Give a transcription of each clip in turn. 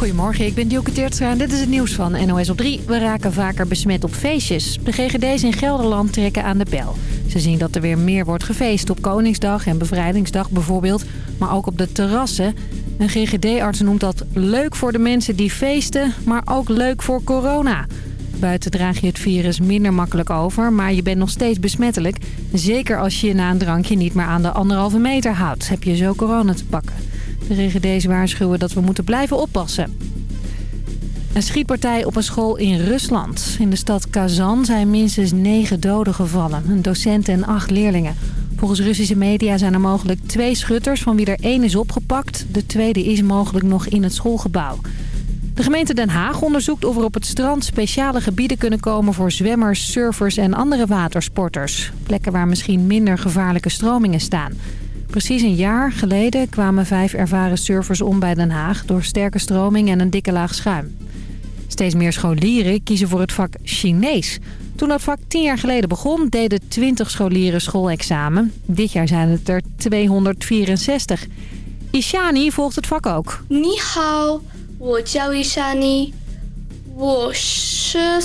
Goedemorgen, ik ben Dielke Teertstra en dit is het nieuws van NOS op 3. We raken vaker besmet op feestjes. De GGD's in Gelderland trekken aan de bel. Ze zien dat er weer meer wordt gefeest op Koningsdag en Bevrijdingsdag bijvoorbeeld. Maar ook op de terrassen. Een GGD-arts noemt dat leuk voor de mensen die feesten, maar ook leuk voor corona. Buiten draag je het virus minder makkelijk over, maar je bent nog steeds besmettelijk. Zeker als je je na een drankje niet meer aan de anderhalve meter houdt, heb je zo corona te pakken. De GGD's waarschuwen dat we moeten blijven oppassen. Een schietpartij op een school in Rusland. In de stad Kazan zijn minstens negen doden gevallen. Een docent en acht leerlingen. Volgens Russische media zijn er mogelijk twee schutters... van wie er één is opgepakt. De tweede is mogelijk nog in het schoolgebouw. De gemeente Den Haag onderzoekt of er op het strand speciale gebieden kunnen komen... voor zwemmers, surfers en andere watersporters. Plekken waar misschien minder gevaarlijke stromingen staan. Precies een jaar geleden kwamen vijf ervaren surfers om bij Den Haag... door sterke stroming en een dikke laag schuim. Steeds meer scholieren kiezen voor het vak Chinees. Toen dat vak tien jaar geleden begon, deden 20 scholieren schoolexamen. Dit jaar zijn het er 264. Ishani volgt het vak ook. Ni hao, wo jiao Ishani. Wo shi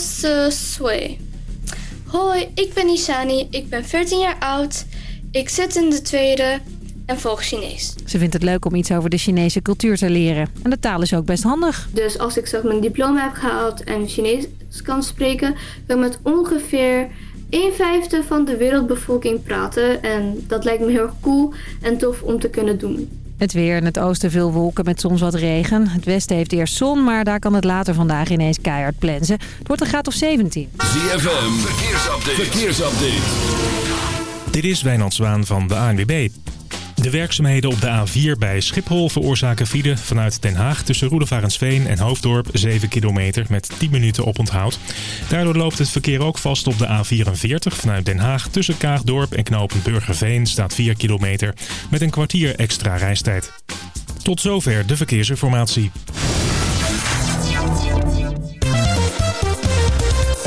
sui. Hoi, ik ben Ishani. Ik ben 14 jaar oud. Ik zit in de tweede en volg Chinees. Ze vindt het leuk om iets over de Chinese cultuur te leren. En de taal is ook best handig. Dus als ik zo mijn diploma heb gehaald en Chinees kan spreken... wil ik met ongeveer 1 vijfde van de wereldbevolking praten. En dat lijkt me heel erg cool en tof om te kunnen doen. Het weer in het oosten veel wolken met soms wat regen. Het westen heeft eerst zon, maar daar kan het later vandaag ineens keihard plensen. Het wordt een graad of 17. ZFM, verkeersupdate. verkeersupdate. Dit is Wijnand Zwaan van de ANWB. De werkzaamheden op de A4 bij Schiphol veroorzaken file vanuit Den Haag tussen Roedevarensveen en Hoofddorp 7 kilometer met 10 minuten oponthoud. Daardoor loopt het verkeer ook vast op de A44 vanuit Den Haag tussen Kaagdorp en knooppunt Burgerveen staat 4 kilometer met een kwartier extra reistijd. Tot zover de verkeersinformatie.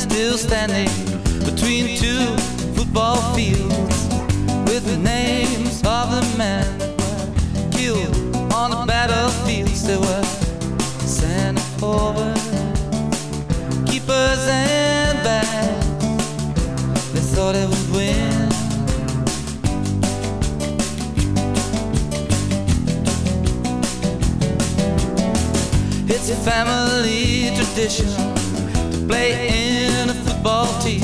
Still standing between two football fields with the names of the men killed on the battlefields. They were sent forward, keepers and backs. They thought they would win. It's a family tradition to play in football team.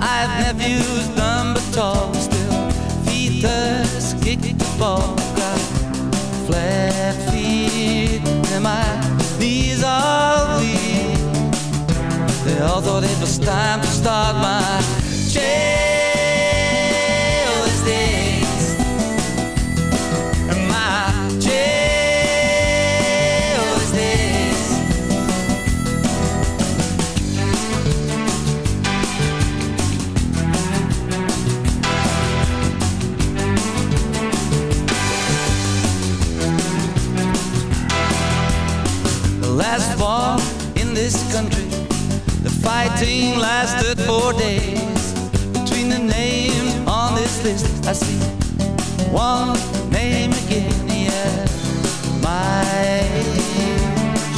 I have nephews dumb but tall, still feet us kick the ball. Got flat feet and my knees are weak. They all thought it was time to start my jail's fighting lasted four days. Between the names on this list, I see one name again, yeah. My age,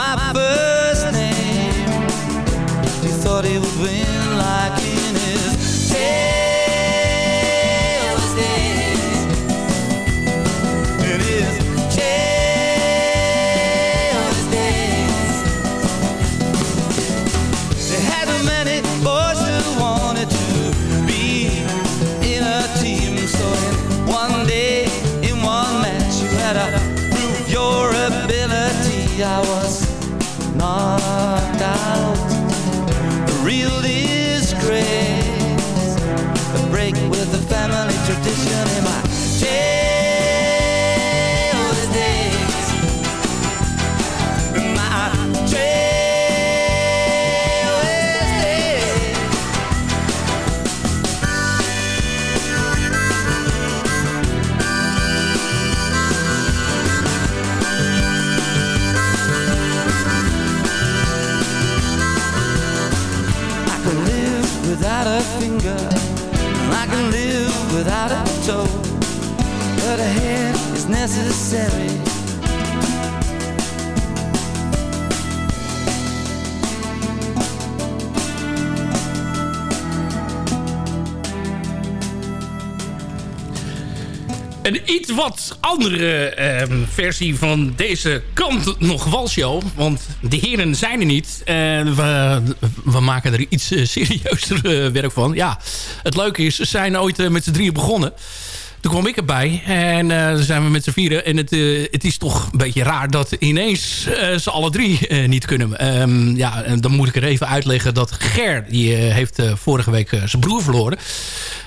my first name. He thought he would win like iets wat andere ehm, versie van deze kant nog walshow. Want de heren zijn er niet. En we, we maken er iets eh, serieuzer eh, werk van. Ja, het leuke is, ze zijn ooit eh, met z'n drieën begonnen. Toen kwam ik erbij en eh, zijn we met z'n vieren. En het, eh, het is toch een beetje raar dat ineens eh, ze alle drie eh, niet kunnen. Ehm, ja, en dan moet ik er even uitleggen dat Ger, die eh, heeft eh, vorige week eh, zijn broer verloren.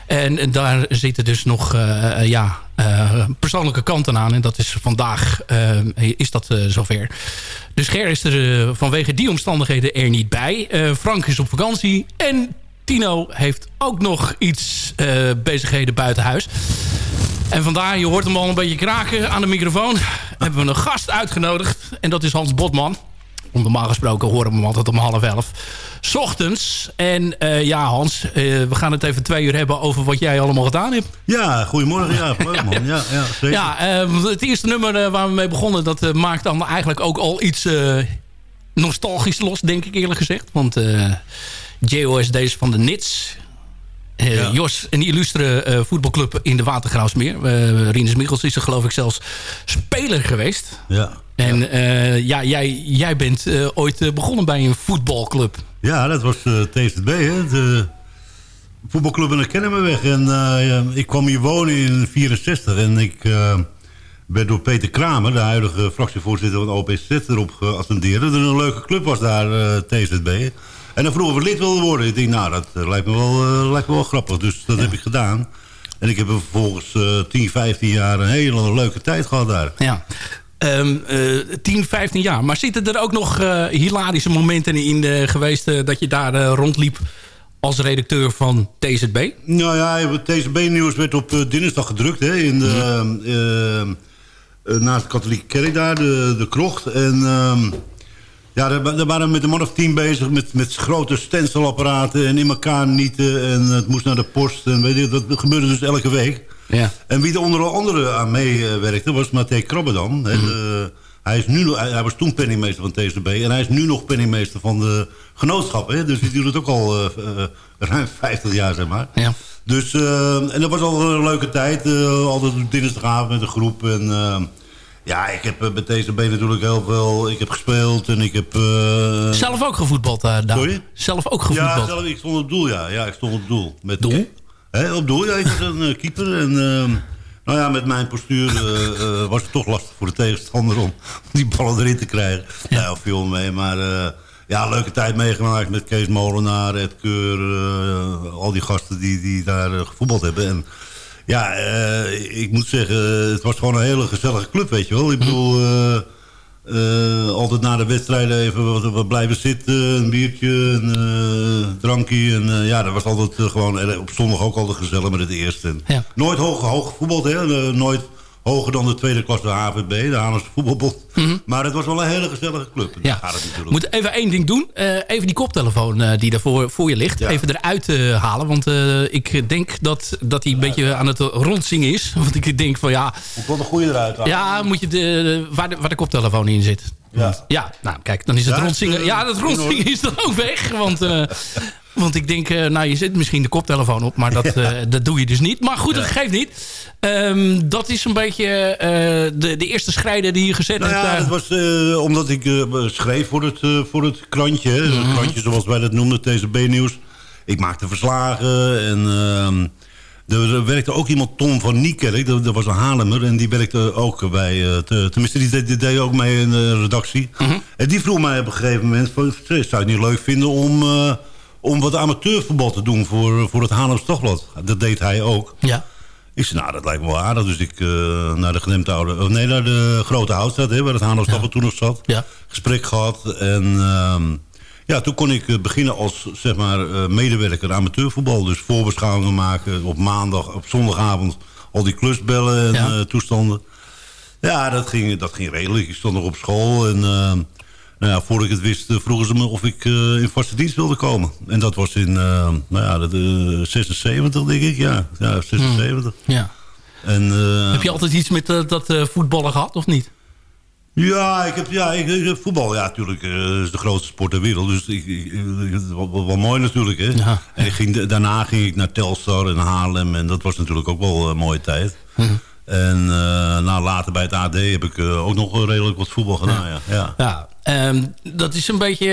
En, daar zitten dus nog eh, eh, ja, eh, persoonlijke kanten aan. En dat is vandaag is dat zover. Dus Ger is er vanwege die omstandigheden er niet bij. Frank is op vakantie. En Tino heeft ook nog iets bezigheden buiten huis. En vandaar, je hoort hem al een beetje kraken aan de microfoon. Hebben we een gast uitgenodigd. En dat is Hans Botman. Normaal gesproken horen we hem altijd om half elf. 's Ochtends. En eh, ja, Hans, eh, we gaan het even twee uur hebben over wat jij allemaal gedaan hebt. Ja, goedemorgen. Ja, leuk man. Ja, ja, zeker. Ja, eh, het eerste nummer eh, waar we mee begonnen... dat maakt dan eigenlijk ook al iets nostalgisch los, denk ik eerlijk gezegd. Want JOSD is van de Nits. Ja. Jos, een illustre voetbalclub in de Watergraafsmeer. Uh, Rinus Michels is er geloof ik zelfs speler geweest. Ja. En eh, ja, jij, jij bent eh, ooit eh, begonnen bij een voetbalclub. ja, dat was TZB, hè. De voetbalclub in de Kennemerweg. En ja, ik kwam hier wonen in 64 en ik werd door Peter Kramer, de huidige fractievoorzitter van OPZ, erop geattendeerd. Dat er een leuke club was daar, eh, TZB. En dan vroeg of ik lid wilde worden. Ik denk, nou, dat lijkt, me wel, lijkt me wel grappig. Dus dat heb ik gedaan. En ik heb er vervolgens eh 10, 15 jaar een hele leuke tijd gehad daar. Ja. Ehm, eh, 10, 15 jaar. Maar zitten er ook nog eh, hilarische momenten in eh, geweest... eh, dat je daar eh, rondliep als redacteur van TZB? Nou ja, het TCB-nieuws werd op eh, dinsdag gedrukt. Hè, in de, eh, eh, naast de katholieke kerk daar, de, de krocht. En ehm, ja, daar, daar waren we met een man of tien bezig met, met grote stencilapparaten en in elkaar nieten. En het moest naar de post. En weet je, dat gebeurde dus elke week. Ja. En wie er onder andere aan meewerkte was Matthé Krabbedam. hè. Eh, hij, is nu, nog- hij, hij was toen penningmeester van TCB. En hij is nu nog penningmeester van de genootschap. Hè? Dus die doet het ook al eh, eh, ruim 50 jaar, zeg maar. Ja. Dus, eh, en dat was al een leuke tijd. eh, altijd dinsdagavond met een groep. En ja, ik heb bij TCB natuurlijk heel veel... Ik heb gespeeld en ik heb... Zelf ook gevoetbald daar? Sorry? Zelf ook ja, gevoetbald? zelf, ik stond op doel, ja. Ja, ik stond op doel. Met, Doel? Hè, op doel, ja. Ik was een eh, keeper. En ehm, nou ja, met mijn postuur eh, eh, was het toch lastig voor de tegenstander om die ballen erin te krijgen. Ja, nou, viel mee, maar... ja, leuke tijd meegemaakt met Kees Molenaar, Ed Keur, al die gasten die, die daar gevoetbald hebben. En ja, ik moet zeggen, het was gewoon een hele gezellige club, weet je wel. Ik bedoel, eh, altijd na de wedstrijden even wat, wat blijven zitten, een biertje, een eh, drankje. En eh, ja, dat was altijd gewoon op zondag ook altijd gezellig met het eerste. Ja. Nooit hoog, hoog gevoetbald, hè. Nooit hoger dan de tweede klasse HVB, de Haarlemse voetbalbond. Maar het was wel een hele gezellige club. Ja. gaat het natuurlijk. Moet even één ding doen. Eh, even die koptelefoon eh, die daar voor, je ligt. Ja. Even eruit eh, halen. Want ik denk dat, dat hij een beetje aan het rondzingen is. Want ik denk van ja... Ik wil de goede eruit halen. Ja, moet je de, waar, de, waar de koptelefoon in zit. Ja. Ja, nou kijk, dan is het rondzingen. eh, Ja, dat in rondzingen is dan ook weg. Want, eh, want ik denk, eh, nou je zet misschien de koptelefoon op. Maar dat, dat doe je dus niet. Maar goed, dat geeft niet. Ehm, dat is een beetje de, de eerste schrijder die je gezet Nou hebt. ja, het was omdat ik schreef voor het, voor het krantje. hè. Mhm. Het krantje zoals wij dat noemden, TCB Nieuws. Ik maakte verslagen en... Er werkte ook iemand, Tom van Niekerk, dat, dat was een Haarlemmer... en die werkte ook bij, te, tenminste die, die, deed ook mee in de redactie. Mhm. En die vroeg mij op een gegeven moment... Van, zou je het niet leuk vinden om, uh, om wat amateurvoetbal te doen voor, voor het Haarlems Dagblad? Dat deed hij ook. Ja. Ik zei, nou, dat lijkt me wel aardig. Dus ik uh, naar de gedempte oude... Oh, nee, naar de Grote Houtstraat, hè, waar het Haarlems Dagblad toen nog zat. Ja. Gesprek gehad en... ehm, ja, toen kon ik beginnen als zeg maar, uh, medewerker amateurvoetbal. Dus voorbeschouwingen maken op maandag, op zondagavond. Al die klusbellen en ja. uh, toestanden. Ja, dat ging, dat ging redelijk. Ik stond nog op school. En nou ja, voordat ik het wist, vroegen ze me of ik in vaste dienst wilde komen. En dat was in nou ja, de, 76, denk ik. Ja, ja 76. Hmm. Ja. En, Heb je altijd iets met dat voetballen gehad, of niet? Ja, ik heb, ja ik, ik, voetbal, ja, natuurlijk, uh, is de grootste sport ter wereld. Dus ik, ik, wel, wel mooi natuurlijk, hè. Ja. En ik ging, daarna ging ik naar Telstar en Haarlem. En dat was natuurlijk ook wel een mooie tijd. Hm. En uh, nou, later bij het AD heb ik uh, ook nog redelijk wat voetbal gedaan, ja. ja. ja. Um, dat is een beetje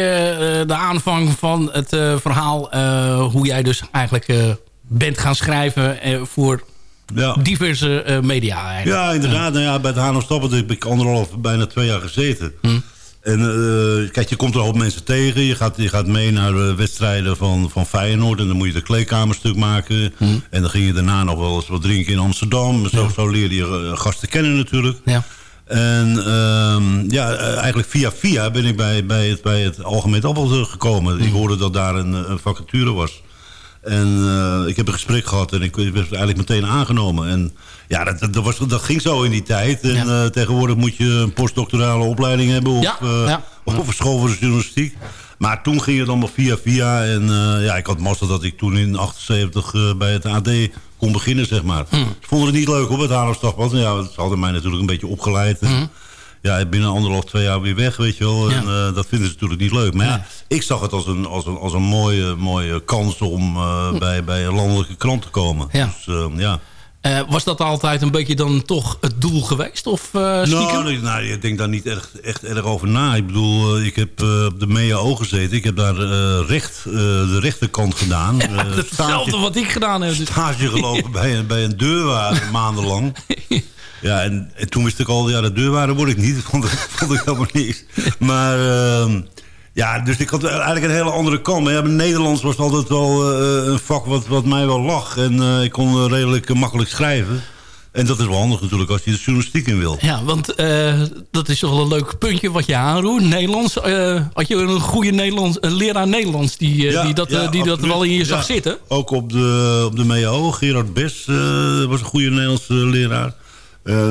de aanvang van het verhaal... hoe jij dus eigenlijk bent gaan schrijven voor ja. diverse uh, media eigenlijk. Ja, inderdaad. Nou ja, bij het Haarlem Stappen heb ik anderhalf, bijna twee jaar gezeten. Hm. En uh, kijk, je komt er ook mensen tegen. Je gaat, je gaat mee naar de wedstrijden van, van Feyenoord. En dan moet je de kleedkamerstuk maken. Hm. En dan ging je daarna nog wel eens wat drinken in Amsterdam. Zo, ja. zo leerde je gasten kennen natuurlijk. Ja. En uh, ja, eigenlijk via via ben ik bij, bij, het, bij het Algemeen Dagblad gekomen. Hm. Ik hoorde dat daar een, een vacature was. En uh, ik heb een gesprek gehad en ik werd eigenlijk meteen aangenomen. En ja, dat, dat, was, dat ging zo in die tijd. En ja. uh, tegenwoordig moet je een postdoctorale opleiding hebben of, ja, uh, ja. of een school voor de journalistiek. Maar toen ging het allemaal via via. En ja, ik had mazzel dat ik toen in 78 bij het AD kon beginnen, zeg maar. Hm. Ik vond het niet leuk op het Haarlemstad. Ja, ze hadden mij natuurlijk een beetje opgeleid. Ja, binnen anderhalf, twee jaar weer weg, weet je wel. Ja. En uh, dat vinden ze natuurlijk niet leuk. Maar ja, ja ik zag het als een, als een, als een mooie, mooie kans om uh, bij, bij een landelijke krant te komen. Ja. Dus, uh, ja. Uh, was dat altijd een beetje dan toch het doel geweest? Of uh? Nou, nou, ik denk daar niet echt, echt erg over na. Ik bedoel, uh, ik heb op de MEAO gezeten. Ik heb daar recht, de rechterkant gedaan. Ja, hetzelfde wat ik gedaan heb. Stage gelopen bij, een, bij een deurwaarder maandenlang. Ja, en, en, toen wist ik al, ja, de deurwaarder word ik niet. Vond ik, vond ik helemaal niks. Maar uh, ja, dus ik had eigenlijk een hele andere kant. Maar ja, Nederlands was altijd wel uh, een vak wat, wat mij wel lag. En uh, ik kon redelijk makkelijk schrijven. En dat is wel handig natuurlijk als je de journalistiek in wil. Ja, want uh, dat is toch wel een leuk puntje wat je aanroert. Nederlands. Uh, had je een goede Nederlands, een leraar Nederlands die, uh, ja, die, dat, ja, die dat wel in je zag ja, zitten? Ook op de, op de MEO. Gerard Bes was een goede Nederlandse leraar.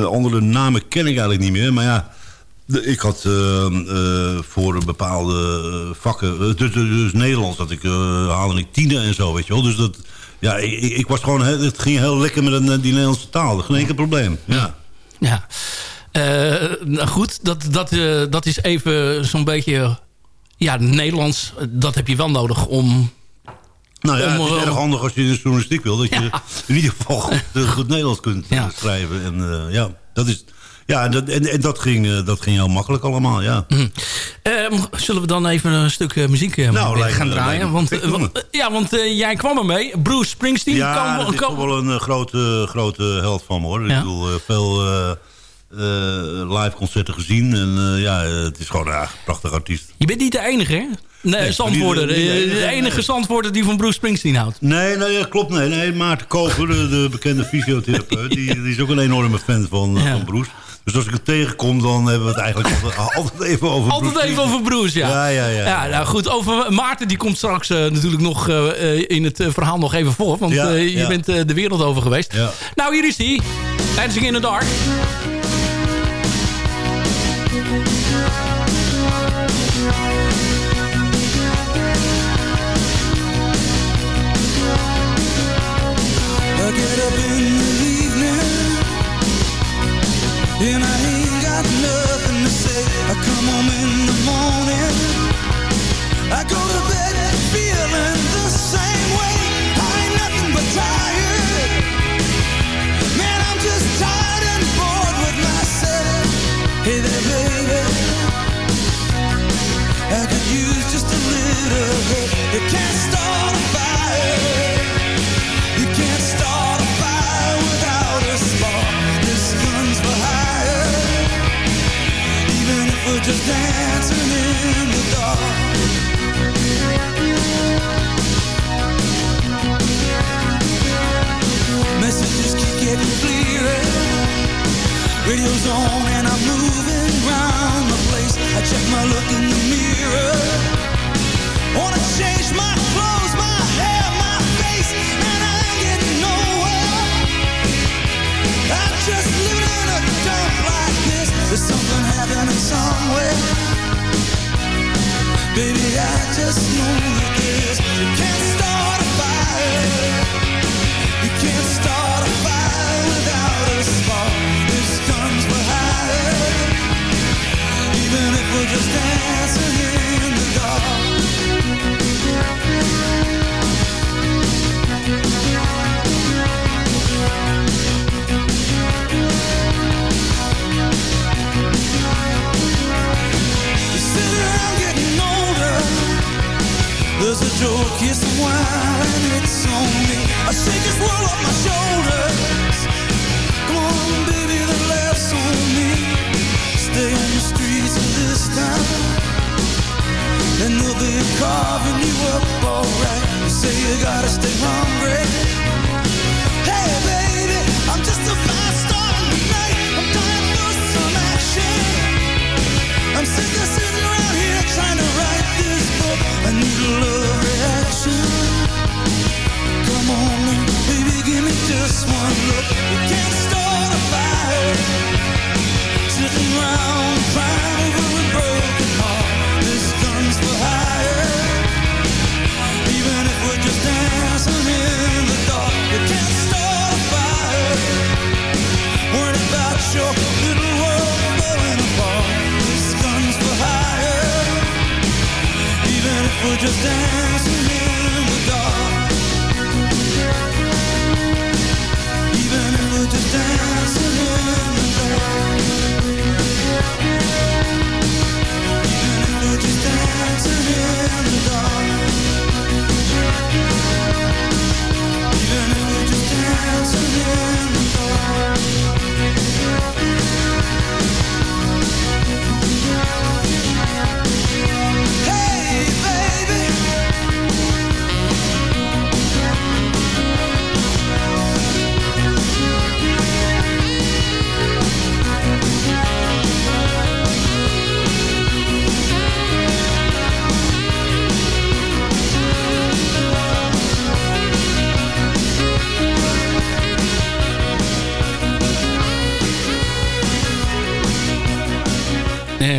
Andere namen ken ik eigenlijk niet meer. Maar ja, ik had uh, uh, voor bepaalde vakken... Dus, dus, Nederlands, dat ik haalde ik tiende en zo, weet je wel. Dus dat... Ja, ik, ik was gewoon... Het ging heel lekker met die Nederlandse taal. Geen enkel probleem. Ja. Ja. nou goed, dat, dat, dat is even zo'n beetje... Ja, Nederlands, dat heb je wel nodig om nou ja, het is erg handig als je in de journalistiek wil. Dat je ja. in ieder geval goed, goed Nederlands kunt ja. schrijven. En uh, ja, dat is... Ja, en dat, en, en dat, ging, uh, dat ging heel makkelijk allemaal, ja. Mm. Um, zullen we dan even een stuk uh, muziek uh, nou, lijkt, gaan draaien? Want, want, ja, want jij kwam ermee. Bruce Springsteen. Ja, kan, dat is kan... toch wel een grote, grote held van me, hoor. Ja. Ik bedoel, veel live concerten gezien. En ja, het is gewoon een prachtig artiest. Je bent niet de enige, hè? Nee. De, enige Zandvoorder die van Bruce Springsteen houdt. Nee, nee klopt. Nee, nee. Maarten Koper, de, de bekende fysiotherapeut... Die, die, is ook een enorme fan van, ja. van Bruce. Dus als ik het tegenkom, dan hebben we het eigenlijk altijd, altijd even over Altijd Bruce even over Bruce, ja. Ja, ja, ja. ja nou goed, over Maarten, die komt straks uh, natuurlijk nog uh, in het verhaal nog even voor. Want ja, je ja. bent de wereld over geweest. Ja. Nou, hier is hij. Dancing in the Dark. get up in the evening And I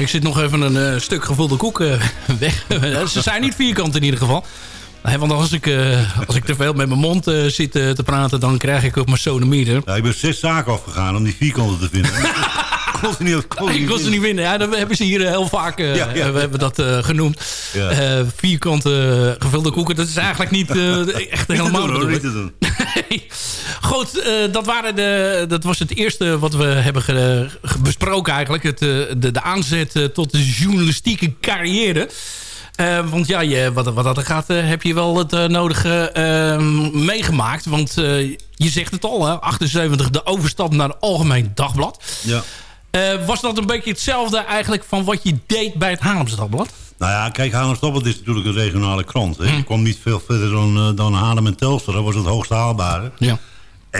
ik zit nog even een eh, stuk gevulde koek eh, weg. Ze zijn niet vierkant in ieder geval. Nee, want als ik, eh, als ik te veel met mijn mond zit te praten... dan krijg ik ook mijn sodomieter. Ja, ik ben zes zaken afgegaan om die vierkanten te vinden. kon ze niet, kon ze Ik kon ze niet winnen. Ja, dat hebben ze hier heel vaak Ja, ja. we hebben dat genoemd. Vierkante gevulde koeken. Dat is eigenlijk niet echt Niet te helemaal doen, hoor, niet te doen. Goed, eh, dat, waren de, dat was het eerste wat we hebben ge- ge- besproken eigenlijk. Het, eh, de, de aanzet eh, tot de journalistieke carrière. Want ja, je, wat, wat dat er gaat, heb je wel het nodige eh, meegemaakt. Want je zegt het al, hè, 78 de overstap naar het Algemeen Dagblad. Ja. Was dat een beetje hetzelfde eigenlijk van wat je deed bij het Haarlems Dagblad? Nou ja, kijk, Haarlem Stoppelt is natuurlijk een regionale krant. Hè. Je kwam niet veel verder dan, dan Haarlem en Telstar. Dat was het hoogste haalbare. Ja.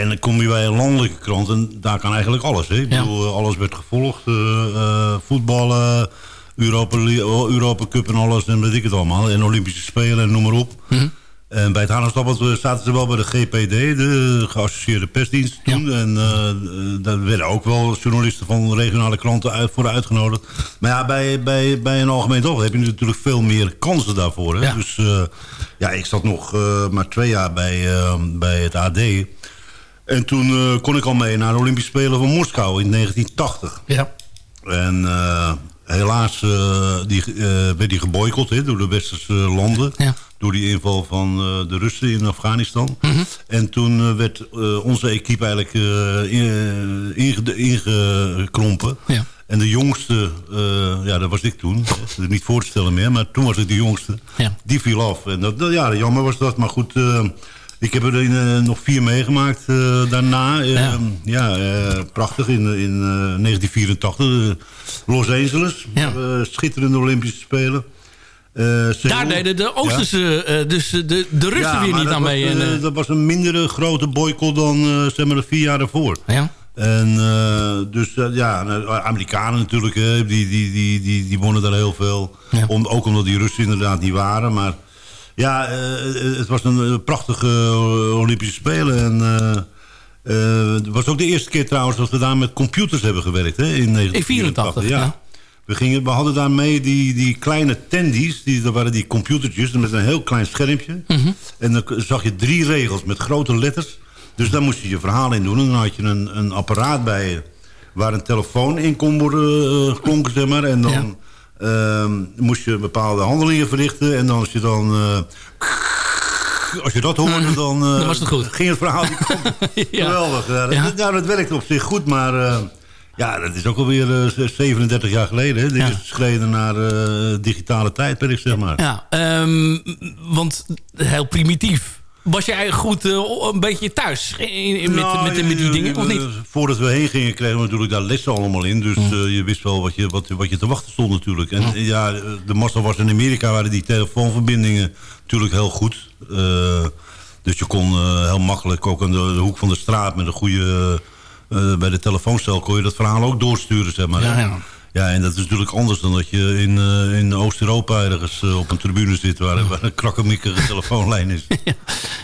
En dan kom je bij een landelijke krant en daar kan eigenlijk alles. Hè. Ik bedoel, eh, alles werd gevolgd. eh, eh, voetballen, Europa, oh, Europa Cup en alles en weet ik het allemaal. En Olympische Spelen en noem maar op. Mhm. En bij het Haarlemstappelt eh, zaten ze wel bij de GPD, de geassocieerde persdienst toen. En daar werden ook wel journalisten van regionale kranten uit, voor uitgenodigd. Maar ja, bij, bij, bij een algemeen toch heb je natuurlijk veel meer kansen daarvoor. Hè? Ja. Dus ja, ik zat nog maar twee jaar bij, bij het AD. En toen eh, kon ik al mee naar de Olympische Spelen van Moskou in 1980. Ja. En eh, helaas eh, die, werd die geboycott door de westerse landen. Ja. Door die inval van de Russen in Afghanistan. Mhm. En toen werd onze equipe eigenlijk in- inge- ingekrompen. Ja. En de jongste, ja, dat was ik toen. niet voor te stellen meer, maar toen was ik de jongste. Ja. Die viel af. En dat, ja, jammer was dat. Maar goed, Ik heb er in, eh, nog vier meegemaakt eh, daarna. Ja. ja, eh, prachtig. In, in eh, 1984, eh, Los Angeles. Schitterende Olympische Spelen. Daar deden de Oosterse, dus de, de Russen Ja, weer niet aan was, mee. En, dat was een mindere grote boycott dan zeg maar de vier jaar daarvoor. ja. En dus ja, Amerikanen natuurlijk, die, die, die, die, die wonnen daar heel veel. Ja. Om, ook omdat die Russen inderdaad niet waren. Maar ja, eh, het was een eh, prachtige eh, Olympische Spelen. En het was ook de eerste keer trouwens dat we daar met computers hebben gewerkt. Hè, in 1984. 84, ja. We, gingen, we hadden daarmee die, die kleine tendies, die, dat waren die computertjes met een heel klein schermpje. Mhm. En dan zag je drie regels met grote letters. Dus daar moest je je verhaal in doen. En dan had je een, een apparaat bij je waar een telefoon in kon worden eh, geklonken, zeg maar. En dan ehm, moest je bepaalde handelingen verrichten. En dan als je dan... eh, als je dat hoorde, dan, eh, Dan was het goed. ging het verhaal. Ja. Geweldig. Ja, Ja. Dat, nou, dat werkte op zich goed, maar... eh, ja, dat is ook alweer eh, 37 jaar geleden. Hè? Dit Ja. is geschreden naar digitale tijdperk, zeg maar. Ja, ehm, want heel primitief. Was jij goed eh, een beetje thuis in, Nou, met, met die je- dingen, of niet? Voordat we heen gingen, kregen we natuurlijk daar lessen allemaal in. Dus eh, je wist wel wat je, wat, wat je te wachten stond natuurlijk. En eh, ja, de massa was in Amerika, waren die telefoonverbindingen natuurlijk heel goed. Eh, dus je kon eh, heel makkelijk ook aan de, de hoek van de straat met een goede... eh, bij de telefooncel kon je dat verhaal ook doorsturen, zeg maar. Ja, ja. Ja, en dat is natuurlijk anders dan dat je in, eh, in Oost-Europa ergens eh, op een tribune zit... waar, waar een krakkemikkige telefoonlijn is.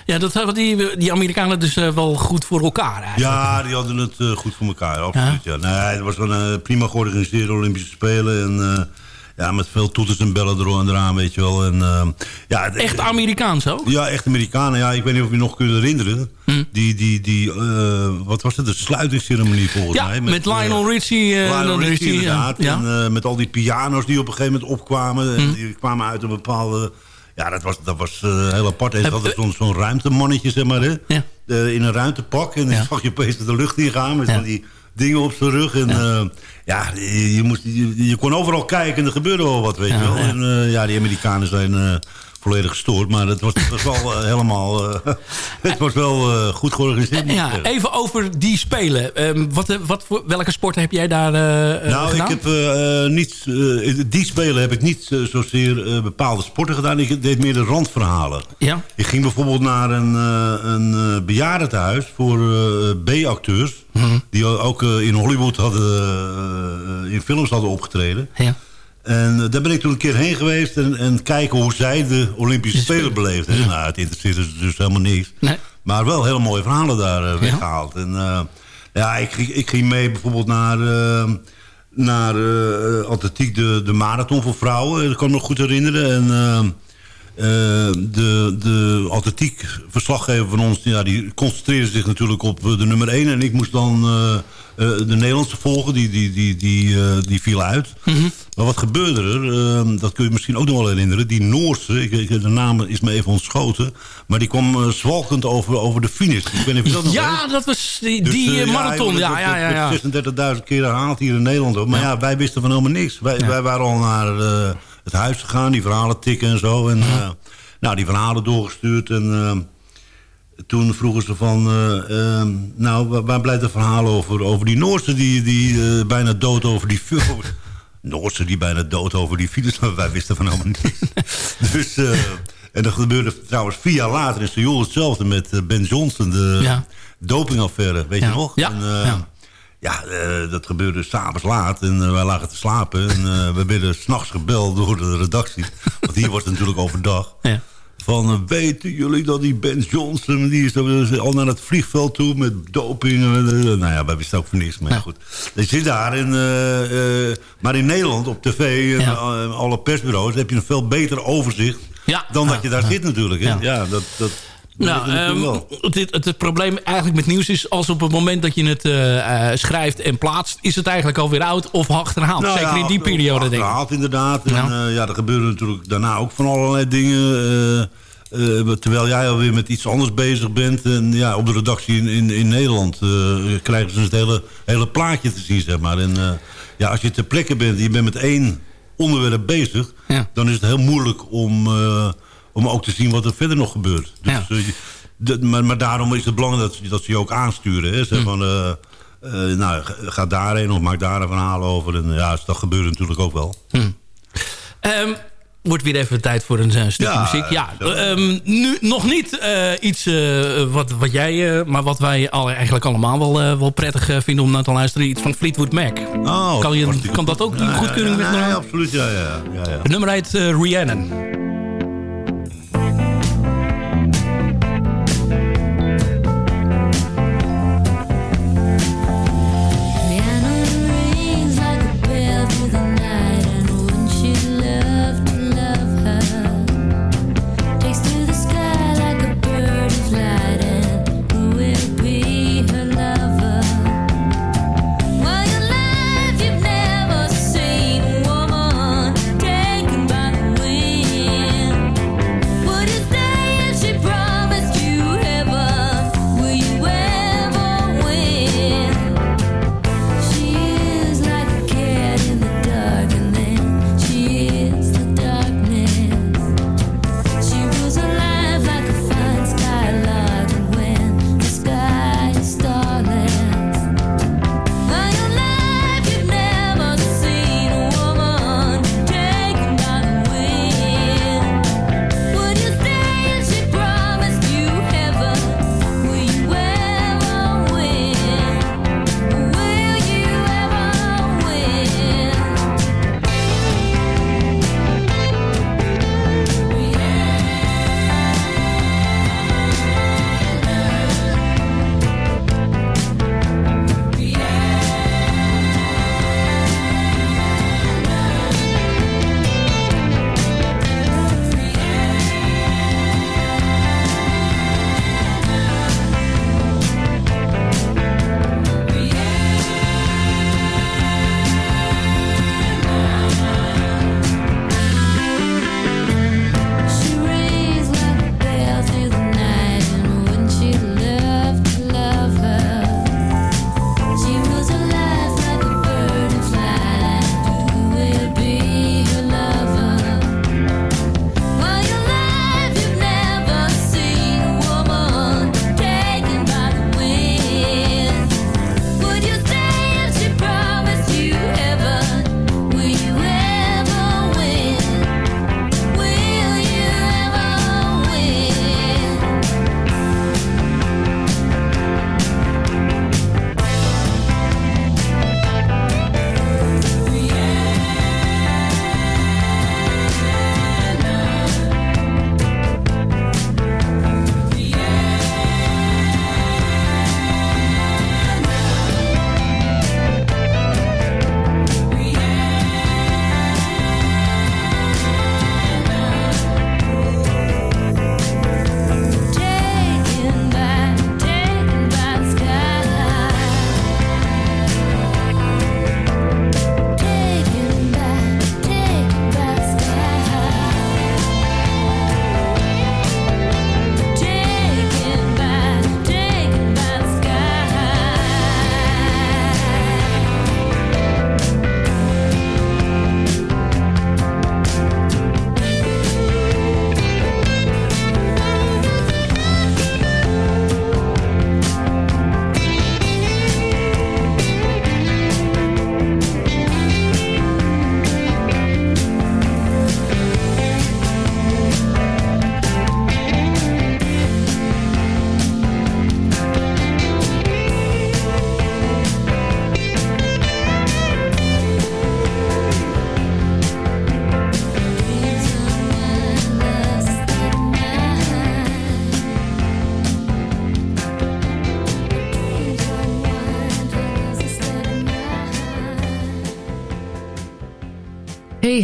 Ja, dat hadden die, die Amerikanen dus eh, wel goed voor elkaar eigenlijk. Ja, die hadden het goed voor elkaar, absoluut. Ja. Nee, het was wel een prima georganiseerde Olympische Spelen. En ja, met veel toeters en bellen er- en eraan, weet je wel. En, eh, ja, het- Echt Amerikaans ook? Ja, echt Amerikanen. Ja, ik weet niet of je nog kunt herinneren. Hm. Die, die, die eh, wat was het? De sluitingsceremonie volgens Ja, mij. met Lionel eh, Richie. eh, Lionel Richie, inderdaad. ja. En met al die piano's die op een gegeven moment opkwamen. En Hm. die kwamen uit een bepaalde... Ja, dat was, dat was eh, heel apart. Heb- hadden zo'n zo'n ruimtemannetje, zeg maar. Hè? Ja. In een ruimtepak. En dan Ja. zag je opeens de lucht ingaan met Ja. van die dingen op zijn rug. En ja je, moest, je, je kon overal kijken en er gebeurde wel wat, weet je wel. ja. En eh, ja, die Amerikanen zijn eh, volledig gestoord. Maar het was, het was wel eh, helemaal... eh, het was wel goed georganiseerd. Ja, even over die spelen. Ehm, wat, wat, welke sporten heb jij daar Nou, gedaan? ik heb niet, die spelen heb ik niet zozeer bepaalde sporten gedaan. Ik deed meer de randverhalen. Ja? Ik ging bijvoorbeeld naar een, een eh, bejaardentehuis voor B-acteurs. Mhm. Die ook in Hollywood hadden, in films hadden opgetreden. Ja. En eh, daar ben ik toen een keer heen geweest en, en kijken hoe zij de Olympische De Spelen beleefden. Nou, het interesseerde ze dus helemaal niks. Nee. Maar wel hele mooie verhalen daar eh, weggehaald. En eh, ja, ik, ging- ik ging mee bijvoorbeeld naar, eh, naar eh, atletiek, de, de marathon voor vrouwen. Dat kan ik me nog goed herinneren. En eh, eh, de, de atletiek verslaggever van ons, ja, die concentreerde zich natuurlijk op eh, de nummer 1. En ik moest dan eh, eh, de Nederlandse volgen, die, die, die, die, eh, die viel uit. Maar wat gebeurde er, eh, dat kun je misschien ook nog wel herinneren. Die Noorse, ik, ik- de naam is me even ontschoten. Maar die kwam eh, zwalkend over, over de finish. Ik weet niet of je dat nog. Ja, dat was die, Dus, die eh, eh, marathon. Ja, ja, ja. ja. werd 36.000 keer herhaald hier in Nederland. Maar ja. wij wisten van helemaal niks. Wij, wij waren al naar eh, het huis gegaan, die verhalen tikken en zo. En, eh, nou, die verhalen doorgestuurd. En eh, toen vroegen ze van... eh, nou, waar, blijft het verhaal over, over die Noorse die, die bijna dood over die... over- Noorse die bijna dood over die files. Maar wij wisten van helemaal niks. dus... en dat gebeurde trouwens vier jaar later in Seoul hetzelfde met Ben Johnson, de Ja. dopingaffaire, weet Ja. je nog? Ja. En, Ja. Ja, eh, dat gebeurde s'avonds laat en eh, wij lagen te slapen. En eh, we werden s'nachts gebeld door de redactie. Want hier was het natuurlijk overdag. Ja. Van, weten jullie dat die Ben Johnson... die is al naar het vliegveld toe met doping. nou ja, wij wisten ook van niks. Maar ja, goed. Je zit daar. En, maar in Nederland op tv en Ja. alle persbureaus... heb je een veel beter overzicht... Dan dat je daar zit natuurlijk. Hè? Ja. Ja. dat... dat Nou, natuurlijk ehm, het, het, het probleem eigenlijk met nieuws is... als op het moment dat je het eh, eh, schrijft en plaatst... is het eigenlijk alweer oud of achterhaald. Nou Zeker ja, in die periode, denk ik. achterhaald inderdaad. En, Ja. eh, ja, er gebeuren natuurlijk daarna ook van allerlei dingen. terwijl jij alweer met iets anders bezig bent. En ja, op de redactie in, in, in Nederland krijgen ze het hele, hele plaatje te zien, zeg maar. En ja, als je ter plekke bent en je bent met één onderwerp bezig... Ja. dan is het heel moeilijk om, om ook te zien wat er verder nog gebeurt. Dus Ja. eh, maar, maar daarom is het belangrijk dat, ze- dat ze je ook aansturen. Hè? Zeg Hm. van, eh, eh, nou, ga- daarheen of maak daar een verhaal over. En ja, dat gebeurt natuurlijk ook wel. Ehm, wordt weer even tijd voor een stukje Ja, muziek. Ja, ehm, nu nog niet iets wat, wat jij, maar wat wij eigenlijk allemaal wel, wel prettig vinden om naar te luisteren. Iets van Fleetwood Mac. Oh, kan, je, kan dat ook Ja, goedkeuring ja, met ja, ja, absoluut, ja, ja, ja, ja. Het nummer heet. Rhiannon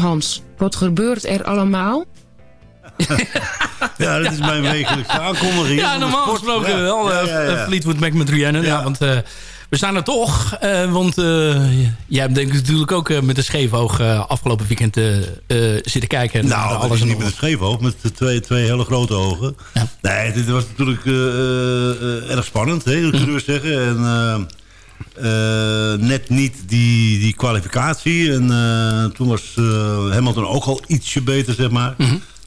Hans, wat gebeurt er allemaal? Ja, dat is mijn wekelijkse aankondiging. Ja, normaal gesproken Ja, wel. ja, eh, ja, ja. Fleetwood Mac met Rhiannon. Ja. want eh, we staan er toch. eh, want eh, jij hebt denk ik natuurlijk ook eh, met een scheef oog eh, afgelopen weekend eh, eh, zitten kijken. Nou, alles niet met een scheef oog, met de twee, twee hele grote ogen. Nee, dit was natuurlijk eh, eh, eh, erg spannend, hè, dat kunnen we zeggen. En, eh, eh, net niet die, die kwalificatie. En eh, toen was eh, Hamilton ook al ietsje beter, zeg maar.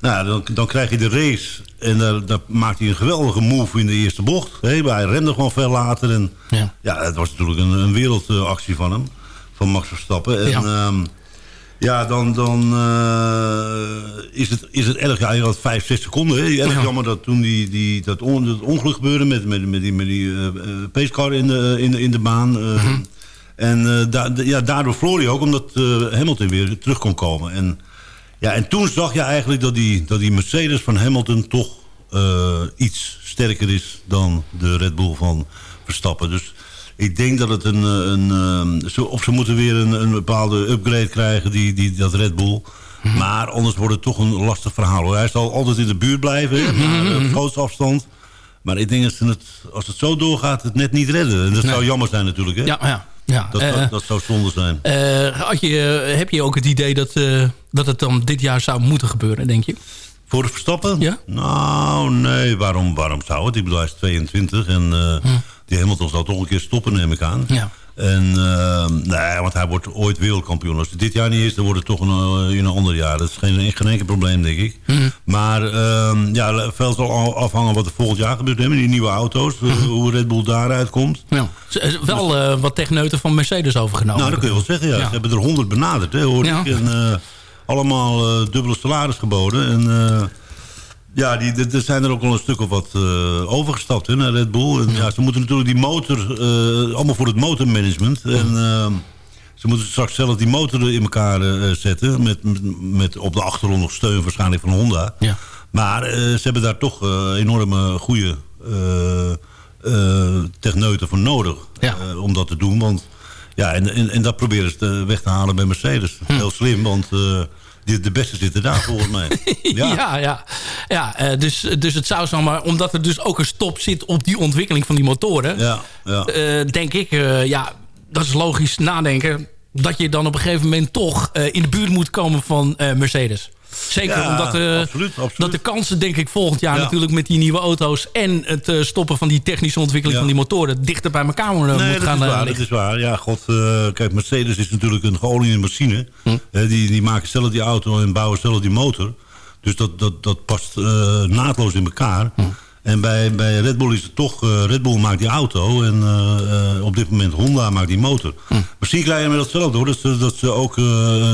Nou, dan, dan krijg je de race. En daar, daar maakt hij een geweldige move in de eerste bocht. Maar hij remde gewoon veel later. En, Ja. ja, het was natuurlijk een, een wereldactie van hem. Van Max Verstappen. En, Ja. ja. Ja, dan, dan eh, is, het, is het erg... Ja, je had vijf, zes seconden. Hè. Erg Ja. jammer dat toen die, die, dat, on, dat ongeluk gebeurde... met, met, met die, met die eh, pacecar in de, in, de- in de baan. Mhm. En da, ja, daardoor verloor hij ook... omdat Hamilton weer terug kon komen. En, ja, en toen zag je eigenlijk dat die, dat die Mercedes van Hamilton... toch iets sterker is dan de Red Bull van Verstappen. Dus ik denk dat het een... eh, een eh, zo- of ze moeten weer een, een bepaalde upgrade krijgen, die, die, dat Red Bull... Maar anders wordt het toch een lastig verhaal. Hoor. Hij zal altijd in de buurt blijven, maar op grootste afstand. Maar ik denk dat ze het, als het zo doorgaat, het net niet redden. En dat zou jammer zijn natuurlijk. Hè? Ja, ja. ja. Dat, dat, dat zou zonde zijn. eh, had je, heb je ook het idee dat, dat het dan dit jaar zou moeten gebeuren, denk je? Voor Verstappen? Ja? Nou, nee. Waarom, waarom zou het? Ik bedoel, hij is 22 en eh, die Hamilton zal toch een keer stoppen, neem ik aan. Ja. En, eh, nee, want hij wordt ooit wereldkampioen. Als het dit jaar niet is, dan wordt het toch een, eh, in een ander jaar. Dat is geen, geen enkel probleem, denk ik. Hm. Maar ehm, ja, veel zal al afhangen wat er volgend jaar gebeurt. Hè, met die nieuwe auto's, Hm. eh, hoe Red Bull daaruit komt. Ja. Eh, Wel wat techneuten van Mercedes overgenomen. Nou, dat kun je wel zeggen, ja. Ja. Ze hebben er honderd benaderd, hè, hoor Ja. ik. En allemaal dubbele salaris geboden. En ja, die, er- zijn er ook al een stuk of wat eh, overgestapt hè, naar Red Bull. En, ja. ze moeten natuurlijk die motor, eh, allemaal voor het motormanagement. En eh, ze moeten straks zelf die motor in elkaar eh, zetten. Met, met, op de achtergrond nog steun waarschijnlijk van Honda. Ja. Maar ze hebben daar toch enorme goede techneuten voor nodig Ja. om dat te doen. Want ja, en, en, en dat proberen ze weg te halen bij Mercedes. Hm. Heel slim, want die, de beste zitten daar volgens mij. Ja, ja. ja, ja eh, dus, dus het zou zomaar... Omdat er dus ook een stop zit op die ontwikkeling van die motoren... Ja, ja. eh, denk ik, eh, ja, dat is logisch nadenken... dat je dan op een gegeven moment toch in de buurt moet komen van Mercedes. Zeker Ja, omdat eh, absoluut, absoluut. dat de kansen, denk ik, volgend jaar Ja. natuurlijk... met die nieuwe auto's en het eh, stoppen van die technische ontwikkeling Ja. van die motoren... dichter bij elkaar eh, Nee, moet dat gaan is eh, waar, dat liggen. is waar. Ja, god, eh, kijk, Mercedes is natuurlijk een geoliede machine. Hm. Eh, die, die maken zelf die auto en bouwen zelf die motor. Dus dat, dat, dat past eh, naadloos in elkaar. Hm. En bij, bij Red Bull is het toch... eh, Red Bull maakt die auto en eh, eh, op dit moment Honda maakt die motor. Hm. Misschien krijg je met datzelfde hoor. Dat, ze, dat, ze ook,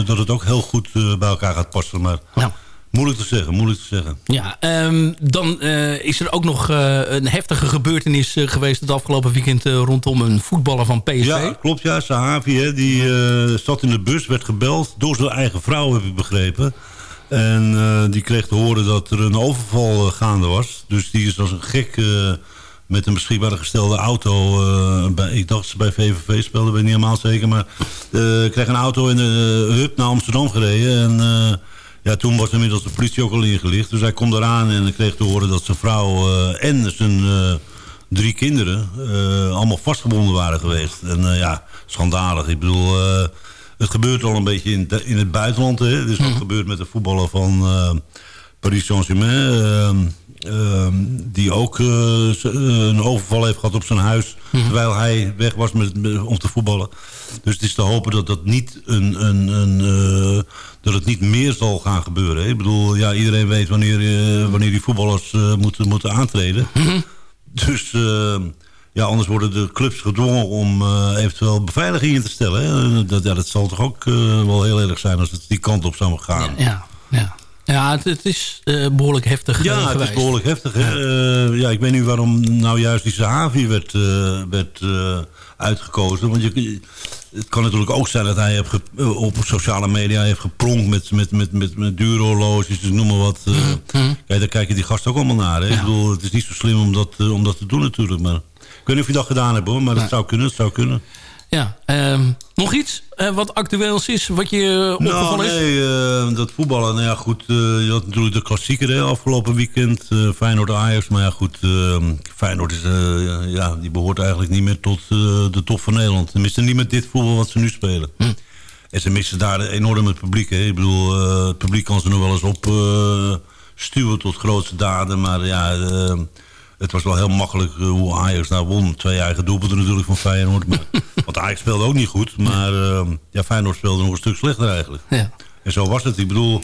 dat het ook heel goed bij elkaar gaat passen. Maar Ja. moeilijk te zeggen, moeilijk te zeggen. Ja, ehm, dan is er ook nog een heftige gebeurtenis geweest... het afgelopen weekend rondom een voetballer van PSV. Ja, klopt. Ja, Sahavi, hè, die zat in de bus, werd gebeld door zijn eigen vrouw, heb ik begrepen. En eh, die kreeg te horen dat er een overval eh, gaande was. Dus die is als een gek eh, met een beschikbare gestelde auto... bij, ik dacht ze bij VVV speelde, weet niet helemaal zeker. Maar kreeg een auto in de hub naar Amsterdam gereden. En ja, toen was inmiddels de politie ook al ingelicht. Dus hij komt eraan en kreeg te horen dat zijn vrouw en zijn... drie kinderen allemaal vastgebonden waren geweest. En ja, schandalig. Ik bedoel, het gebeurt al een beetje in, de- in het buitenland. Hè? Dus wat gebeurt met de voetballer van eh, Paris Saint-Germain... ehm, ehm, die ook eh, eh, een overval heeft gehad op zijn huis... terwijl hij weg was met, met- om te voetballen. Dus het is te hopen dat, dat, niet een, een, een, dat het niet meer zal gaan gebeuren. Hè? Ik bedoel, ja, iedereen weet wanneer, wanneer die voetballers moeten, moeten aantreden. Dus eh, ja, anders worden de clubs gedwongen om eh, eventueel beveiliging in te stellen. Hè? Dat, ja, dat zal toch ook eh, wel heel erg zijn als het die kant op zou gaan. Ja, ja. ja het, het is eh, behoorlijk heftig Ja, het is behoorlijk heftig. Hè? Ja. ja, ik weet niet waarom nou juist die Sahavi werd, werd uitgekozen. Want je, het kan natuurlijk ook zijn dat hij heeft ge- op sociale media heeft gepronkt met, met, met, met, met dure horloges, dus noem maar wat. eh. Kijk, daar kijken die gasten ook allemaal naar. Hè? Ik bedoel, het is niet zo slim om dat, om dat te doen natuurlijk. Maar, ik weet niet of je dat gedaan hebt hoor, maar het zou kunnen, het zou kunnen. Ja, ehm, nog iets eh, wat actueels is, wat je opgevallen Nou, is? nee, eh, dat voetballen. Nou ja, goed. eh, je had natuurlijk de klassieker hè, afgelopen weekend. Feyenoord-Ajax. Maar ja, goed. eh, Feyenoord is, ja, die behoort eigenlijk niet meer tot de top van Nederland. Tenminste, niet met dit voetbal wat ze nu spelen. En ze missen daar enorm het publiek. Hè. Ik bedoel, het publiek kan ze nog wel eens op eh, stuwen tot grootste daden. Maar ja, eh, het was wel heel makkelijk eh, hoe Ajax daar won. Twee eigen doelpunten natuurlijk van Feyenoord. Maar, want Ajax speelde ook niet goed. Maar eh, ja, Feyenoord speelde nog een stuk slechter eigenlijk. Ja. En zo was het. Ik bedoel,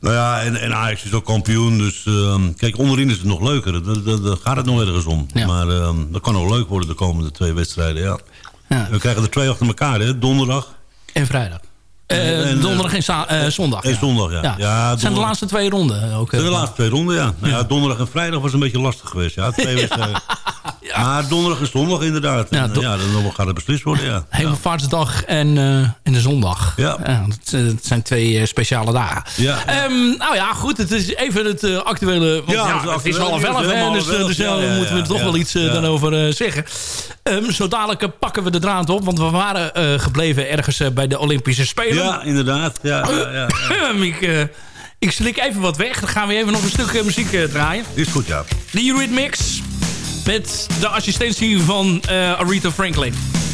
Nou ja, en, en Ajax is ook kampioen. Dus ehm, kijk, onderin is het nog leuker. Daar, gaat het nog ergens om. Maar ehm, dat kan nog leuk worden de komende twee wedstrijden, ja. We krijgen er twee achter elkaar, hè. Donderdag. En vrijdag. Eh, En, eh, donderdag en eh, zondag. En zondag, ja. ja. Het zijn de laatste twee ronden ook. de laatste twee ronden, ja. Nou ja. Donderdag en vrijdag was een beetje lastig geweest, ja. Twee wedstrijden. Maar donderdag en zondag inderdaad. En, Ja, Ja, dan gaat het beslist worden, ja. Hemelvaartsdag en, eh, en de zondag. Ja. dat, eh, dat zijn twee eh, speciale dagen. Ja. Ehm, nou ja, goed. Het is even het eh, actuele... Want Ja, ja, het is het is half elf, hè, helemaal dus, elf. dus, eh, Ja, ja, moeten we ja, toch ja. wel iets eh, Ja. daarover eh, zeggen. Ehm, zo dadelijk eh, pakken we de draad op. Want we waren eh, gebleven ergens eh, bij de Olympische Spelen. Ja, inderdaad. Ja, ja, ja. Ik, eh, ik slik even wat weg. Dan gaan we even nog een stuk eh, muziek eh, draaien. Is goed, ja. De Eurythmics. De assistentie van eh, Aretha Franklin.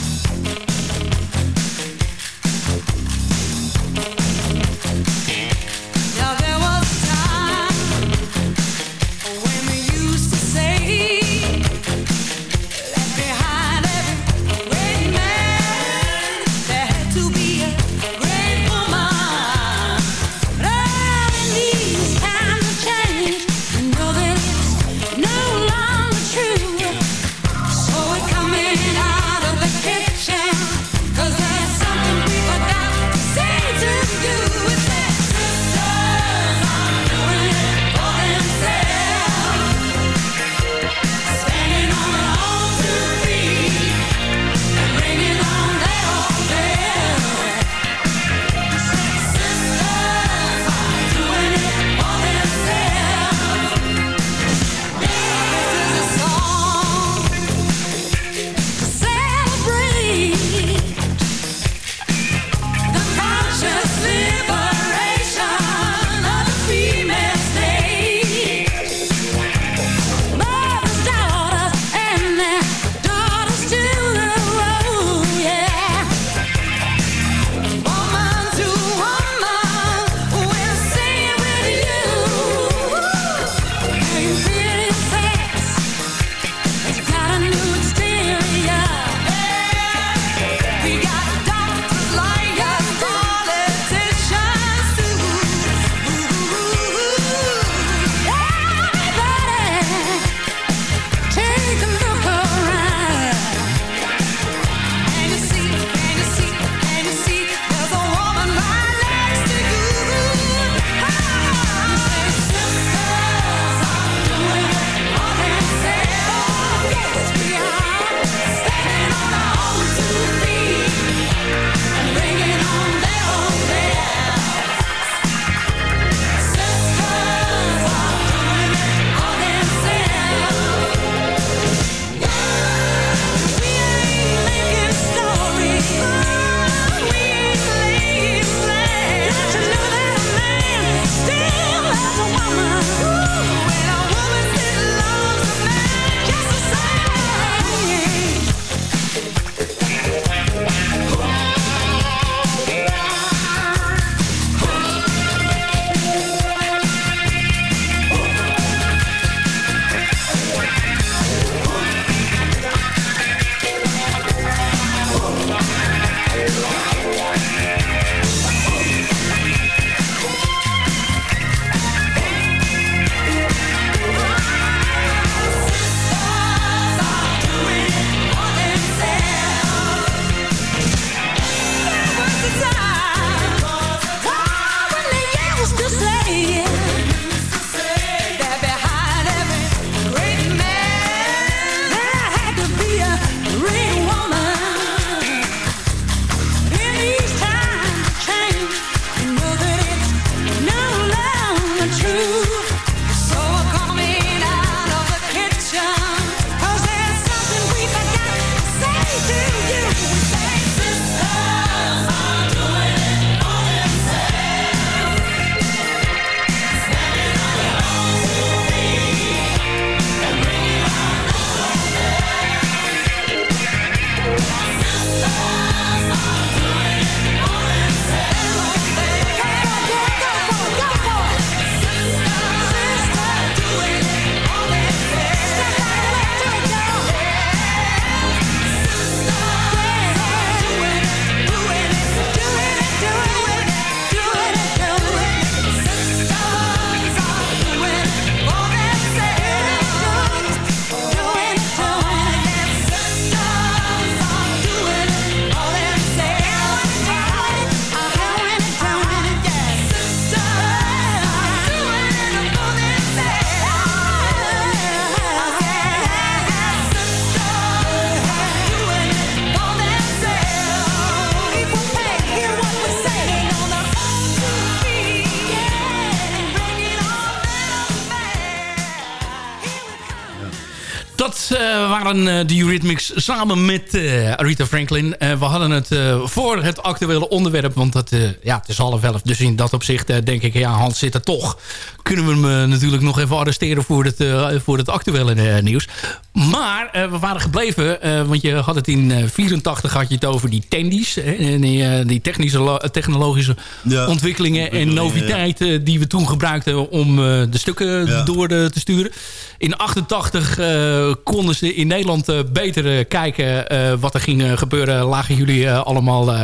Waren eh, de Eurythmics samen met eh, Aretha Franklin. Eh, we hadden het voor het actuele onderwerp, want dat, ja, het is half elf. Dus in dat opzicht denk ik, ja, Hans zit er toch. Kunnen we hem natuurlijk nog even arresteren voor het, voor het actuele nieuws. Maar we waren gebleven, want je had het in eh, 84 had je het over die tendies. hè, en die, die technische, lo- technologische Ja, ontwikkelingen en noviteiten die we toen gebruikten om de stukken Ja. door te sturen. In 88 eh, konden ze in Nederland eh, beter eh, kijken eh, wat er ging gebeuren. Lagen jullie allemaal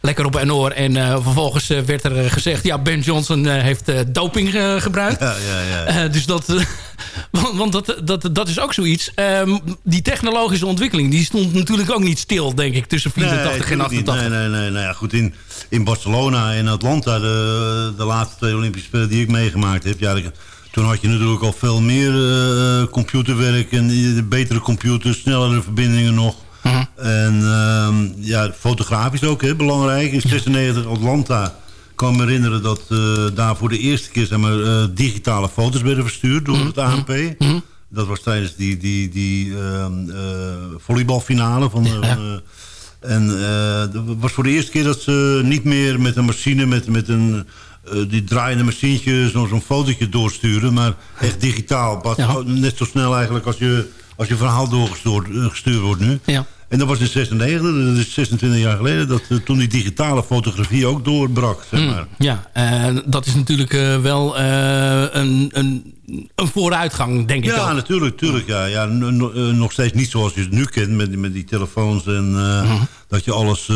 lekker op en oor. En vervolgens werd er gezegd... ja, Ben Johnson heeft doping gebruikt. Ja, ja, ja. Dus dat, want, want dat, dat, dat is ook zoiets. Ehm, die technologische ontwikkeling die stond natuurlijk ook niet stil, denk ik, tussen 84 en tuurlijk niet. 88. Nee, nee, nee. Nou ja, goed, in, in Barcelona en Atlanta, de, de laatste twee Olympische Spelen die ik meegemaakt heb... Ja, ik- toen had je natuurlijk al veel meer eh, computerwerk en betere computers, snellere verbindingen nog. Mhm. En ehm, ja, fotografisch ook, hè, belangrijk. In 96 Atlanta ik kan me herinneren dat eh, daar voor de eerste keer zeg maar, eh, digitale foto's werden verstuurd door het ANP. Dat was tijdens die, die, die ehm, eh, volleybalfinale van... eh, en dat was voor de eerste keer dat ze niet meer met een machine, met, met een eh, die draaiende machientje, zo- zo'n fotootje doorsturen, maar echt digitaal. Ja. Net zo snel eigenlijk als je, als je verhaal doorgestuurd eh, gestuurd wordt nu. Ja. En dat was in 96, dat is 26 jaar geleden, dat eh, toen die digitale fotografie ook doorbrak. Zeg maar. Ja, eh, dat is natuurlijk eh, wel een, een, een vooruitgang, denk ik Ja, natuurlijk, natuurlijk. Ja. Ja, nog steeds niet zoals je het nu kent met, met die telefoons en Mhm. dat je alles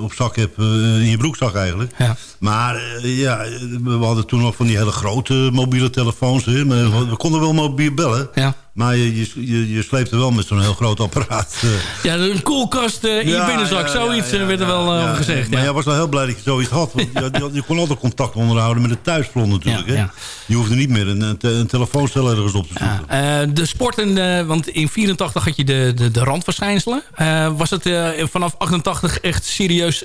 op zak hebt, in je broekzak eigenlijk. Ja. Maar ja, we hadden toen nog van die hele grote mobiele telefoons. Hè, maar we, we konden wel mobiel bellen. Ja. Maar je, je, je, sleepte wel met zo'n heel groot apparaat. eh. Ja, een koelkast eh, in je binnenzak, ja, zoiets ja, eh, werd er wel gezegd. Maar jij was wel heel blij dat je zoiets had. Want je, je, je kon altijd contact onderhouden met het thuisfront natuurlijk. Hè? Je hoefde niet meer een, een, te- een telefooncel ergens op te zoeken. De sporten, want in 84 had je de, de, de randverschijnselen. Was het vanaf 88 echt serieus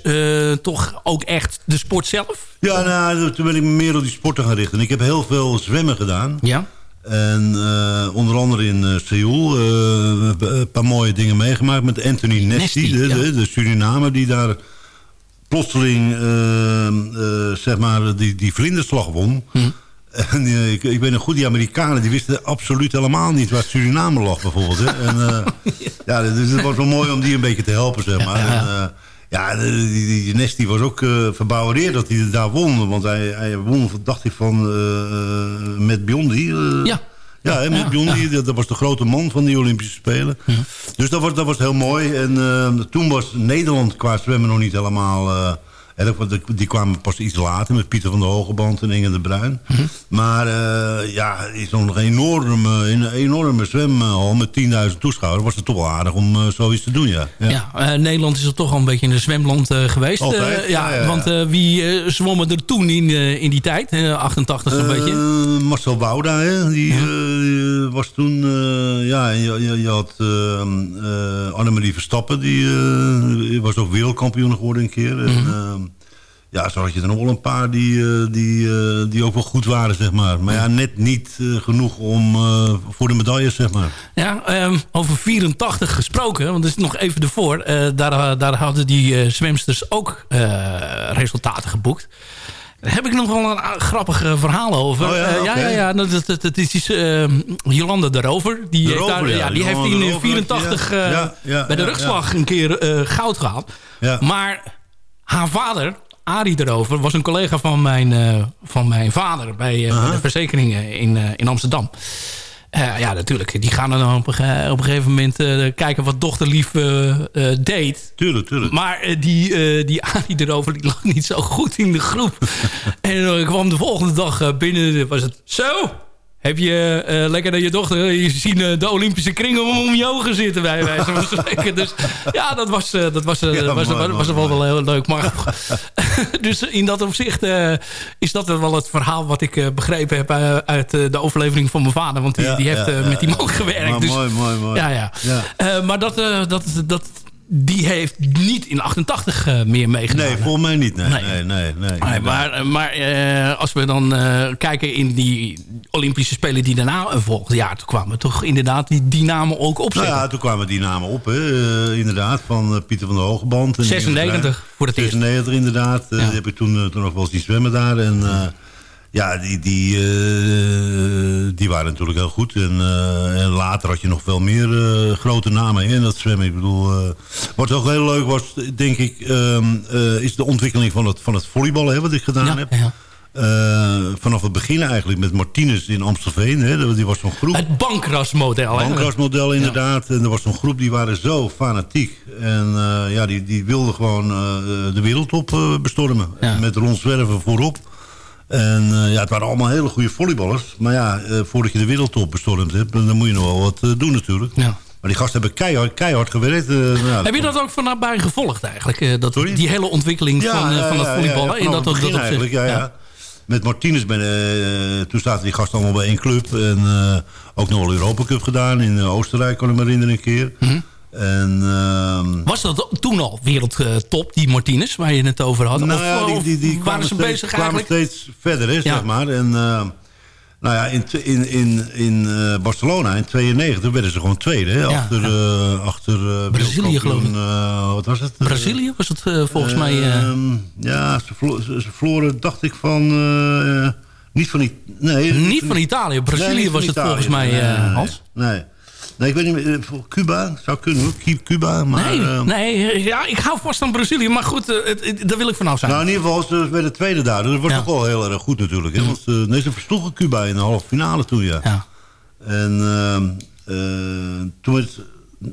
toch ook echt de sport zelf? Ja, nou, toen ben ik me meer op die sporten gaan richten. Ik heb heel veel zwemmen gedaan. Ja. En eh, onder andere in eh, Seoul eh, een paar mooie dingen meegemaakt met Anthony Nesty, de, ja. de, de Surinamer die daar plotseling eh, eh, zeg maar die, die vlinderslag won. Hm. En ik, ik weet nog goed, die Amerikanen die wisten absoluut helemaal niet waar Suriname lag bijvoorbeeld. Hè. En, ja, dus het was wel mooi om die een beetje te helpen, zeg maar. En, ja, die, die was ook eh verbouwereerd dat hij daar won. Want hij, hij won, dacht ik, van eh met Biondi. eh, Ja. ja, hè, met Biondi, dat, dat was de grote man van die Olympische Spelen. Dus dat was, dat was heel mooi. En eh, toen was Nederland qua zwemmen nog niet helemaal... eh, dat- dat- die kwamen pas iets later met Pieter van der Hogeband en Inge de Bruin. Maar eh, ja, is nog een enorme, een enorme zwemhal met 10.000 toeschouwers. Was het toch wel aardig om eh, zoiets te doen, ja. Ja, eh, Nederland is er toch al een beetje een zwemland eh, geweest. Altijd, Eh, ja. Want eh, wie eh, zwommen er toen in, eh, in die tijd? Eh, 88 zo'n Eh, beetje. Marcel Bouda, hè, die, eh, die was toen... eh, ja, en je, je, je had eh eh, Annemarie Verstappen, die eh, was ook wereldkampioen geworden een keer. En, Mhm. eh, ja, zo had je er nog wel een paar die, eh, die, eh, die ook wel goed waren, zeg maar. Maar ja, net niet eh, genoeg om, voor de medailles, zeg maar. Ja, ehm, over 84 gesproken, want dat is nog even ervoor. daar, daar hadden die zwemsters ook resultaten geboekt. Daar heb ik nog wel een a- grappig eh, verhaal over. Oh ja, ja, ja, ja, dat, dat, dat, dat is uh, Jolanda de Rover. Die, De daar, ja, ja. die heeft in de eh, Rover, 84 ja. eh, Ja, ja, bij de rugslag een keer goud gehaald. Maar haar vader, Arie de Rover, was een collega van mijn, eh, van mijn vader... bij, eh, bij de verzekeringen in, eh, in Amsterdam. Ja, natuurlijk. Die gaan dan op een, op een gegeven moment kijken wat dochterlief deed. Tuurlijk, tuurlijk. Maar die, die Arie erover die lag niet zo goed in de groep. en ik kwam de volgende dag binnen. Was het zo? Heb je eh, lekker naar je dochter... Je ziet eh, de Olympische kringen om, om je ogen zitten bij wijze van spreken. Dus ja, dat was, eh, dat was, Ja, was, mooi, was, wel wel heel leuk. Maar dus in dat opzicht is dat wel het verhaal wat ik begrepen heb uit de overlevering van mijn vader. Want die, Ja, die heeft ja, met die man gewerkt. Dus, mooi, mooi, mooi. Ja, ja. Maar dat, dat, dat, die heeft niet in 88 eh, meer meegedaan. Nee, volgens mij niet. Nee, Nee. nee, nee. nee, Nee, maar maar eh, als we dan eh, kijken in die Olympische Spelen die daarna uh, volgden... ja, toen kwamen toch inderdaad die, die namen ook op. Nou ja, toen kwamen die namen op, hè, eh, inderdaad, van eh, Pieter van der Hogeband. en 96 voor het eerst. 96 inderdaad, eh, Ja. heb ik toen, eh, toen nog wel eens die zwemmen daar. En eh, ja, die, die, eh, die waren natuurlijk heel goed. En, eh, en later had je nog veel meer eh, grote namen in dat zwemmen. Ik bedoel, wat ook heel leuk was, denk ik, ehm, eh, is de ontwikkeling van het, van het volleyballen, hè, wat ik gedaan heb. Eh, vanaf het begin eigenlijk met Martinez in Amstelveen. Hè, die was zo'n groep. Het bankrasmodel. Bankrasmodel inderdaad. En er was zo'n groep die waren zo fanatiek. En ja, die, die wilden gewoon de wereldtop eh, bestormen. Met Ron Zwerver voorop. En eh, ja, het waren allemaal hele goede volleyballers. Maar ja, eh, voordat je de wereldtop bestormd hebt... dan moet je nog wel wat eh, doen natuurlijk. Maar die gasten hebben keihard, keihard gewerkt. nou ja, Heb je dat ook van nabij gevolgd eigenlijk? dat, die hele ontwikkeling van, van het volleyballen? Ja, dat, dat, eigenlijk, ja, ja. Met Martinez, ben, toen zaten die gasten allemaal bij één club. En ook nog wel Europa Cup gedaan. In Oostenrijk, kan ik me herinneren een keer. Mhm. En, ehm, Was dat toen al wereldtop, die Martinez, waar je het over had? nou of, ja, die, of die, die waren kwamen ze steeds, bezig kwamen eigenlijk? steeds verder, hè, Ja. zeg maar. En eh, nou ja, in, in, in, in eh, Barcelona in 92 werden ze gewoon tweede. Hè, Ja, achter eh achter eh, Brazilië, geloof ik. wat was het? Brazilië was het volgens mij... eh, Ehm, ja, ze, vlo- ze, dacht ik, van... niet van, I nee, Niet van Italië. Brazilië van was het volgens mij, Hans. Nee. Nee, ik weet niet meer. eh, voor Cuba zou kunnen hoor. Cu- Cuba, maar... nee, ehm, nee, ja, ik hou vast aan Brazilië. Maar goed, eh, het, het- daar wil ik vanaf zijn. Nou, in ieder geval, ze werden de tweede daar. Dat was Ja. toch wel heel erg goed natuurlijk. Hè? Want eh, nee, ze versloegen Cuba in de halve finale toen, ja. Ja. En ehm, eh, toen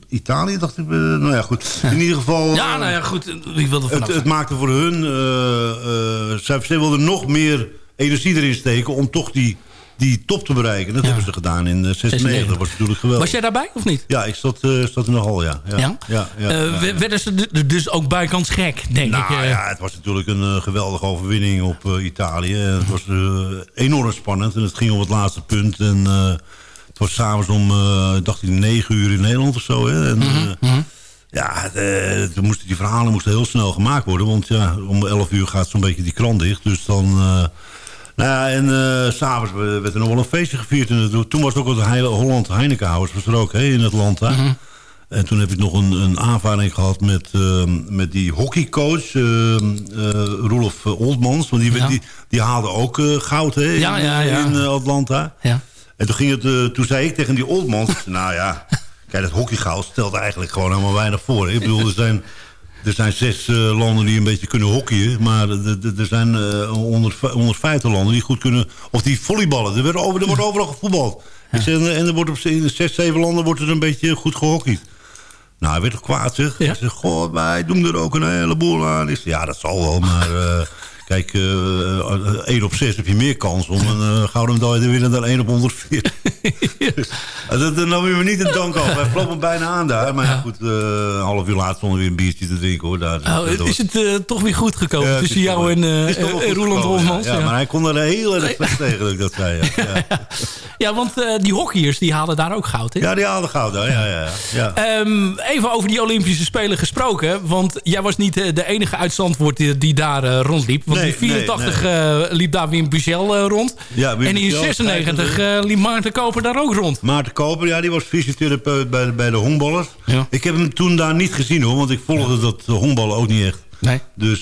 Italië, dacht ik... eh, nou ja, goed. In ieder geval... ja, eh, nou ja, goed. Ik wilde het, het maakte voor hun... eh, eh, zij wilden nog meer energie erin steken... om toch die, die top te bereiken. Dat hebben ze gedaan in eh, 96. Dat was natuurlijk geweldig. Was jij daarbij of niet? Ja, ik zat, eh, zat in de hal, ja. Ja? Ja? ja, ja, Eh. Werden ze du- dus ook bijkans gek, denk Nou ik. eh. ja, het was natuurlijk een eh, geweldige overwinning op eh, Italië. Het was eh, enorm spannend en het ging om het laatste punt. En eh, het was s'avonds om, eh, dacht ik, negen uur in Nederland of zo. Hè? En, Mhm, eh, Ja, eh, toen moesten die verhalen moesten heel snel gemaakt worden. Want ja, om 11 uur gaat zo'n beetje die krant dicht. Dus dan... eh, nou ja, en eh, s s'avonds werd er nog wel een feestje gevierd. En toen was ook het Heile- Holland Heinekenhouse was er ook hè, in Atlanta. Mhm. En toen heb ik nog een, een aanvaring gehad met, ehm, met die hockeycoach, eh Roelof Oldmans. Want die, Ja. die, die haalde ook goud hè, in, Ja, ja, in Atlanta. Ja. En toen, ging het, toen zei ik tegen die Oldmans... nou ja, kijk, dat hockeygoud stelt eigenlijk gewoon helemaal weinig voor. hè. Ik bedoel, er zijn... Er zijn zes eh, landen die een beetje kunnen hockeyen. Maar er- zijn eh 100 150 landen die goed kunnen... Of die volleyballen. Er, over, er wordt overal gevoetbald. Zeg, en er wordt op in zes, zeven landen wordt er een beetje goed gehockeyd. Nou, hij werd toch kwaad, zeg. Hij zegt, goh, wij doen er ook een heleboel aan. Ik zeg, ja, dat zal wel, maar... eh, kijk, eh 1 op 6 heb je meer kans om een eh, gouden medaille te winnen dan 1 op 140. En dat dat nam je me niet een dank af. Hij vloog me bijna aan daar. Maar ja, goed, eh, een half uur later stonden we weer een biertje te drinken, hoor. Daar, Oh, is het eh, toch weer goed gekomen Ja, tussen jou en, eh, en Roland Holmans? Ja, maar hij kon er heel erg slecht tegen dat zei. Ja, want eh, die hockeyers die halen daar ook goud, hè? Ja, die haalde goud, hè. ja, ja, ja. Ehm, even over die Olympische Spelen gesproken. Want jij was niet eh, de enige uit Zandvoort die, die daar eh, rondliep. Want Nee, in 84 nee, eh, liep daar Wim Buchel eh, rond. Ja, Wim en in Buchel, 96 eh, liep Maarten Koper daar ook rond. Maarten Koper, ja, die was fysiotherapeut bij, de- bij de honkballers. Ik heb hem toen daar niet gezien hoor, want ik volgde dat honkballen ook niet echt. Nee. Dus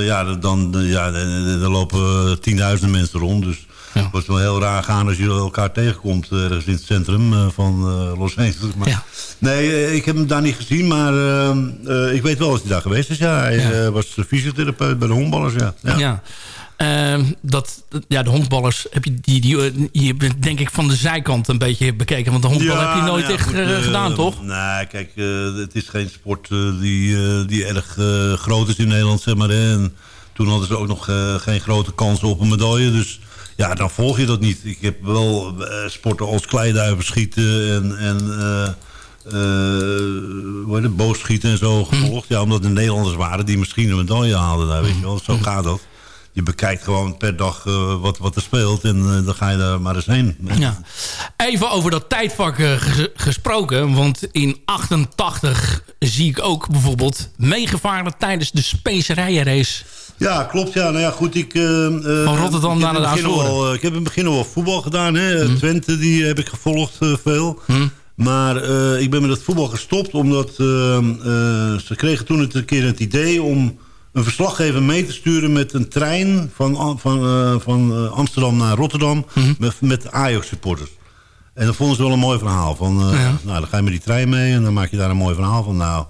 ja, dan, dan- ja, er lopen tienduizenden mensen rond. Dus het wordt wel heel raar gaan als je elkaar tegenkomt eh, ergens in het centrum eh, van eh, Los Angeles. Maar, Nee, ik heb hem daar niet gezien, maar eh, eh, ik weet wel dat hij daar geweest is. Ja. Hij was fysiotherapeut bij de honkballers, ja. Ehm, dat, ja, de honkballers heb je, die, die, denk ik van de zijkant een beetje bekeken. Want de honkbal heb je nooit nou ja, echt goed, gedaan, toch? Nee, kijk, het is geen sport die, die erg groot is in Nederland, zeg maar. Hè. En toen hadden ze ook nog geen grote kansen op een medaille. Dus ja, dan volg je dat niet. Ik heb wel eh, sporten als kleiduiven schieten en... en eh, eh, het, boogschieten en zo gevolgd. Ja, omdat de Nederlanders waren die misschien een medaille haalden daar, weet je wel. Zo gaat dat. je bekijkt gewoon per dag eh, wat, wat er speelt. En eh, dan ga je daar maar eens heen. Ja. Even over dat tijdvak eh, ges- gesproken. Want in 88 zie ik ook bijvoorbeeld meegevaren tijdens de specerijenrace. Ja, klopt. Ja, nou ja, goed. Ik, eh, eh, Van Rotterdam naar de Azoren. eh, Ik heb in het begin al wel voetbal gedaan. Hè. Twente, die heb ik gevolgd veel. Maar eh, ik ben met het voetbal gestopt omdat eh, eh, ze kregen toen het een keer het idee om een verslaggever mee te sturen met een trein van, van, van Amsterdam naar Rotterdam met, met Ajax-supporters. En dat vonden ze wel een mooi verhaal. Van, Nou, dan ga je met die trein mee en dan maak je daar een mooi verhaal van. Nou,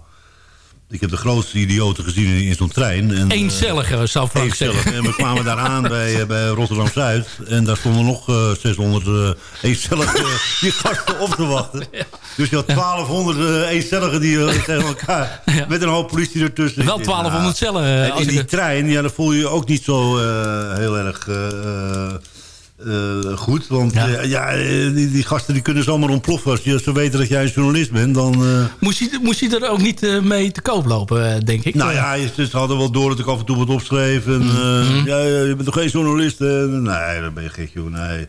ik heb de grootste idioten gezien in, in zo'n trein. En, eh, Eencellige, zou Frank Eencellig. zeggen. En we kwamen daar aan bij, eh, bij Rotterdam-Zuid. En daar stonden nog eh 600 eh eencellige die gasten op te wachten. Dus je had 1200 eh eencelligen die eh, tegen elkaar... met een hoop politie ertussen. Wel 1200 cellen. eh, En als in die trein, ja, dan voel je je ook niet zo eh, heel erg eh, eh, eh, goed. Want ja, ja eh, die, die gasten die kunnen zomaar ontploffen. Als je, ze weten dat jij een journalist bent, dan... eh, Moest hij er ook niet eh, mee te koop lopen, eh, denk ik? nou ja, ze ze hadden wel door dat ik af en toe wat opschreef. En, eh, ja, ja, je bent toch geen journalist? eh? nee, dan ben je gek, joh. Nee.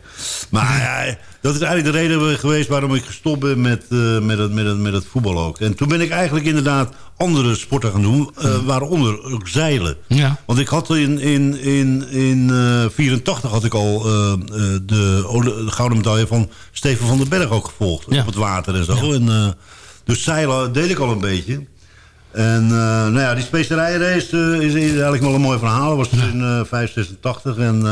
Maar ja, dat is eigenlijk de reden geweest waarom ik gestopt ben met, eh, met, het, met, het, met het voetbal ook. En toen ben ik eigenlijk inderdaad andere sporten gaan doen. eh, waaronder ook zeilen. Ja. Want ik had in, in, in, in eh 84 had ik al eh, eh, de, de gouden medaille van Steven van den Berg ook gevolgd. Op het water en zo. En, eh, dus zeilen deed ik al een beetje. En eh, nou ja, die specerijenrace eh, is, eigenlijk wel een mooi verhaal. Dat was in eh 586 en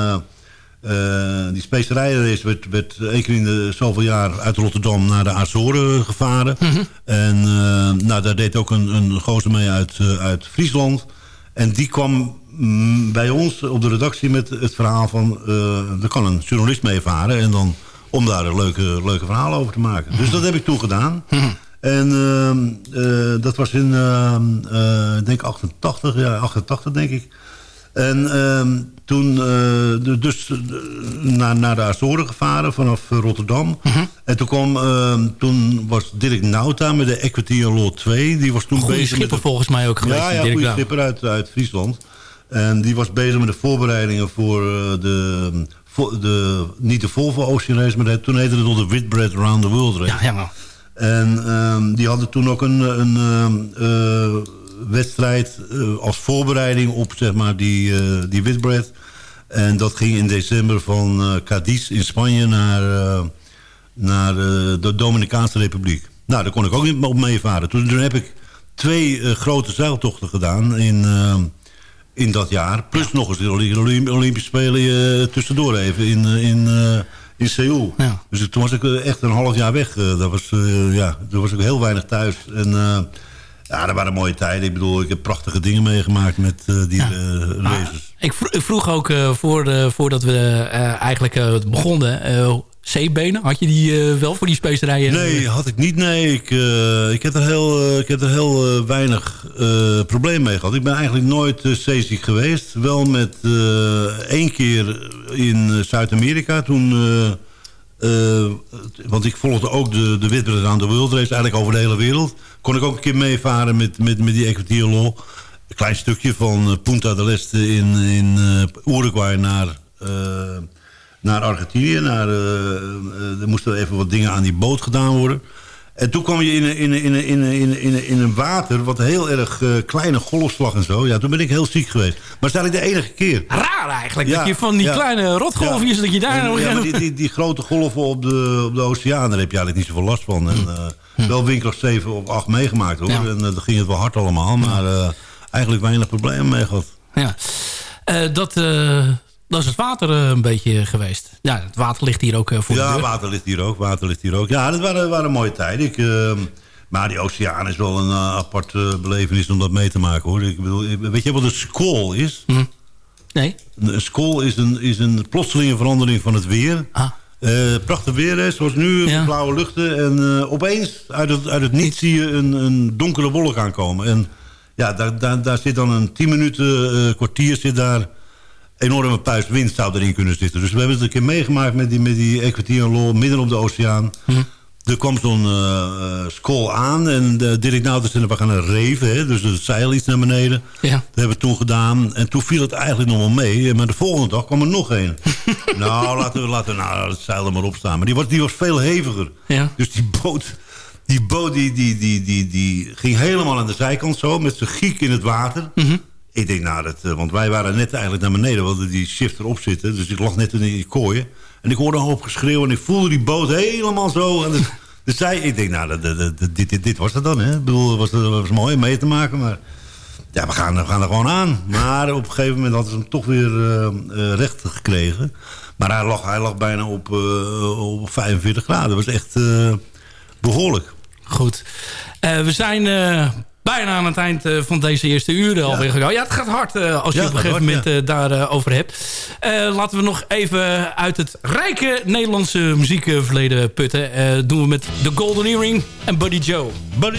eh, die specerijenrace werd, werd één keer in de zoveel jaar uit Rotterdam naar de Azoren gevaren. En eh, nou, daar deed ook een, een gozer mee uit, eh, uit Friesland. En die kwam mm, bij ons op de redactie met het verhaal van... er kan een journalist meevaren en dan om daar een leuke, leuke verhaal over te maken. Dus dat heb ik toen gedaan. En ehm, eh, dat was in, ehm, eh, ik denk 88, ja, 88 denk ik. En ehm, toen eh, dus eh, naar, naar de Azoren gevaren vanaf eh, Rotterdam. En toen, kwam, ehm, toen was Dirk Nauta met de Equity Law 2. Die was toen Goeie bezig schipper met de- volgens mij ook geweest, Ja, ja Dirk goede schipper uit, uit Friesland. En die was bezig met de voorbereidingen voor de, vo- de... Niet de Volvo Ocean Race, maar toen heette het nog de Whitbread Round the World Race. Ja, ja. En ehm, die hadden toen ook een, een ehm, wedstrijd eh, als voorbereiding op zeg maar, die, eh die Whitbread. En dat ging in december van eh Cadiz in Spanje naar, naar de Dominicaanse Republiek. Nou, daar kon ik ook niet op meevaren. Toen, toen heb ik twee grote zeiltochten gedaan in, in dat jaar. Plus nog eens de Olymp- Olymp- Olympische Spelen tussendoor even in, in, in Seoul. Dus toen was ik echt een half jaar weg. Dat was, ja, toen was ik heel weinig thuis. En ja, dat waren mooie tijden. Ik bedoel, ik heb prachtige dingen meegemaakt met eh, die eh, races. Ik, vro- ik vroeg ook eh, voor de, voordat we eigenlijk begonnen... zeebenen, had je die wel voor die specerijen? Nee, had ik niet. Nee, ik, ik heb er heel, ik heb er heel weinig probleem mee gehad. Ik ben eigenlijk nooit zeeziek geweest. Wel met één keer in Zuid-Amerika. Toen, want ik volgde ook de, de aan de World Race. Eigenlijk over de hele wereld. Kon ik ook een keer meevaren met, met, met die Equatorial. Een klein stukje van Punta del Este in, in Uruguay naar naar Argentinië. Naar, er moesten even wat dingen aan die boot gedaan worden. En toen kwam je in, in, in, in, in, in, in een water wat heel erg uh, kleine golfslag en zo. Ja, toen ben ik heel ziek geweest. Maar dat is eigenlijk de enige keer. Raar eigenlijk, ja, dat je van die ja, kleine rotgolfjes, ja. dat je daar... En, ja, maar die, die, die, grote golven op de, op de oceaan, daar heb je eigenlijk niet zoveel last van. En, hm. Wel windkracht 7 of 8 meegemaakt hoor. En dan ging het wel hard allemaal, maar eigenlijk weinig problemen mee gehad. Ja, dat dat is het water uh, een beetje geweest. Ja, het water ligt hier ook uh, voor ja, de deur. Ja, water ligt hier ook. Water ligt hier ook. Ja, dat waren, waren mooie tijden. Ik, uh, maar die oceaan is wel een aparte belevenis om dat mee te maken. hoor. Ik bedoel, weet je wat een squall is? Hm. Nee. Een squall is een, is een plotselinge verandering van het weer. Ah. Prachtig weer, hè, zoals nu, ja. blauwe luchten. En opeens, uit het, uit het niets, zie je een, een donkere wolk aankomen. En ja, daar, daar, daar zit dan een 10 minuten, kwartier zit daar enorme puist wind zou erin kunnen zitten. Dus we hebben het een keer meegemaakt met die, met die Equatorial Law midden op de oceaan. Hm. Er kwam zo'n eh eh, school aan en uh, Dirk Nouters zei, we gaan een reven. Hè, dus het zeil iets naar beneden. Ja. Dat hebben we toen gedaan. En toen viel het eigenlijk nog wel mee. Maar de volgende dag kwam er nog een. nou, laten we, laten we nou, het zeil er maar op staan. Maar die was, die was veel heviger. Ja. Dus die boot, die, boot die, die, die, die, die ging helemaal aan de zijkant zo. Met zijn giek in het water. Ik denk, nou, dat, eh, want wij waren net eigenlijk naar beneden. We hadden die shift erop zitten. Dus ik lag net in die kooien. En ik hoorde een hoop geschreeuw. En ik voelde die boot helemaal zo. En dus, dus zij, ik denk, nou, dat, dat, dat- dit, dit, dit was het dan. Hè? Ik bedoel, was, het was mooi om mee te maken. Maar ja, we gaan, we gaan er gewoon aan. Maar op een gegeven moment hadden ze hem toch weer eh, eh, recht gekregen. Maar hij lag, hij lag bijna op, eh, op 45 graden. Dat was echt eh, behoorlijk. Goed. We zijn bijna aan het eind eh, van deze eerste uren alweer gegaan. Ja, het gaat hard eh, als je Ja, op een het gegeven hard, moment eh, daarover hebt. Eh, laten we nog even uit het rijke Nederlandse muziekverleden putten. Eh, doen we met The Golden Earring en Buddy Joe. Buddy...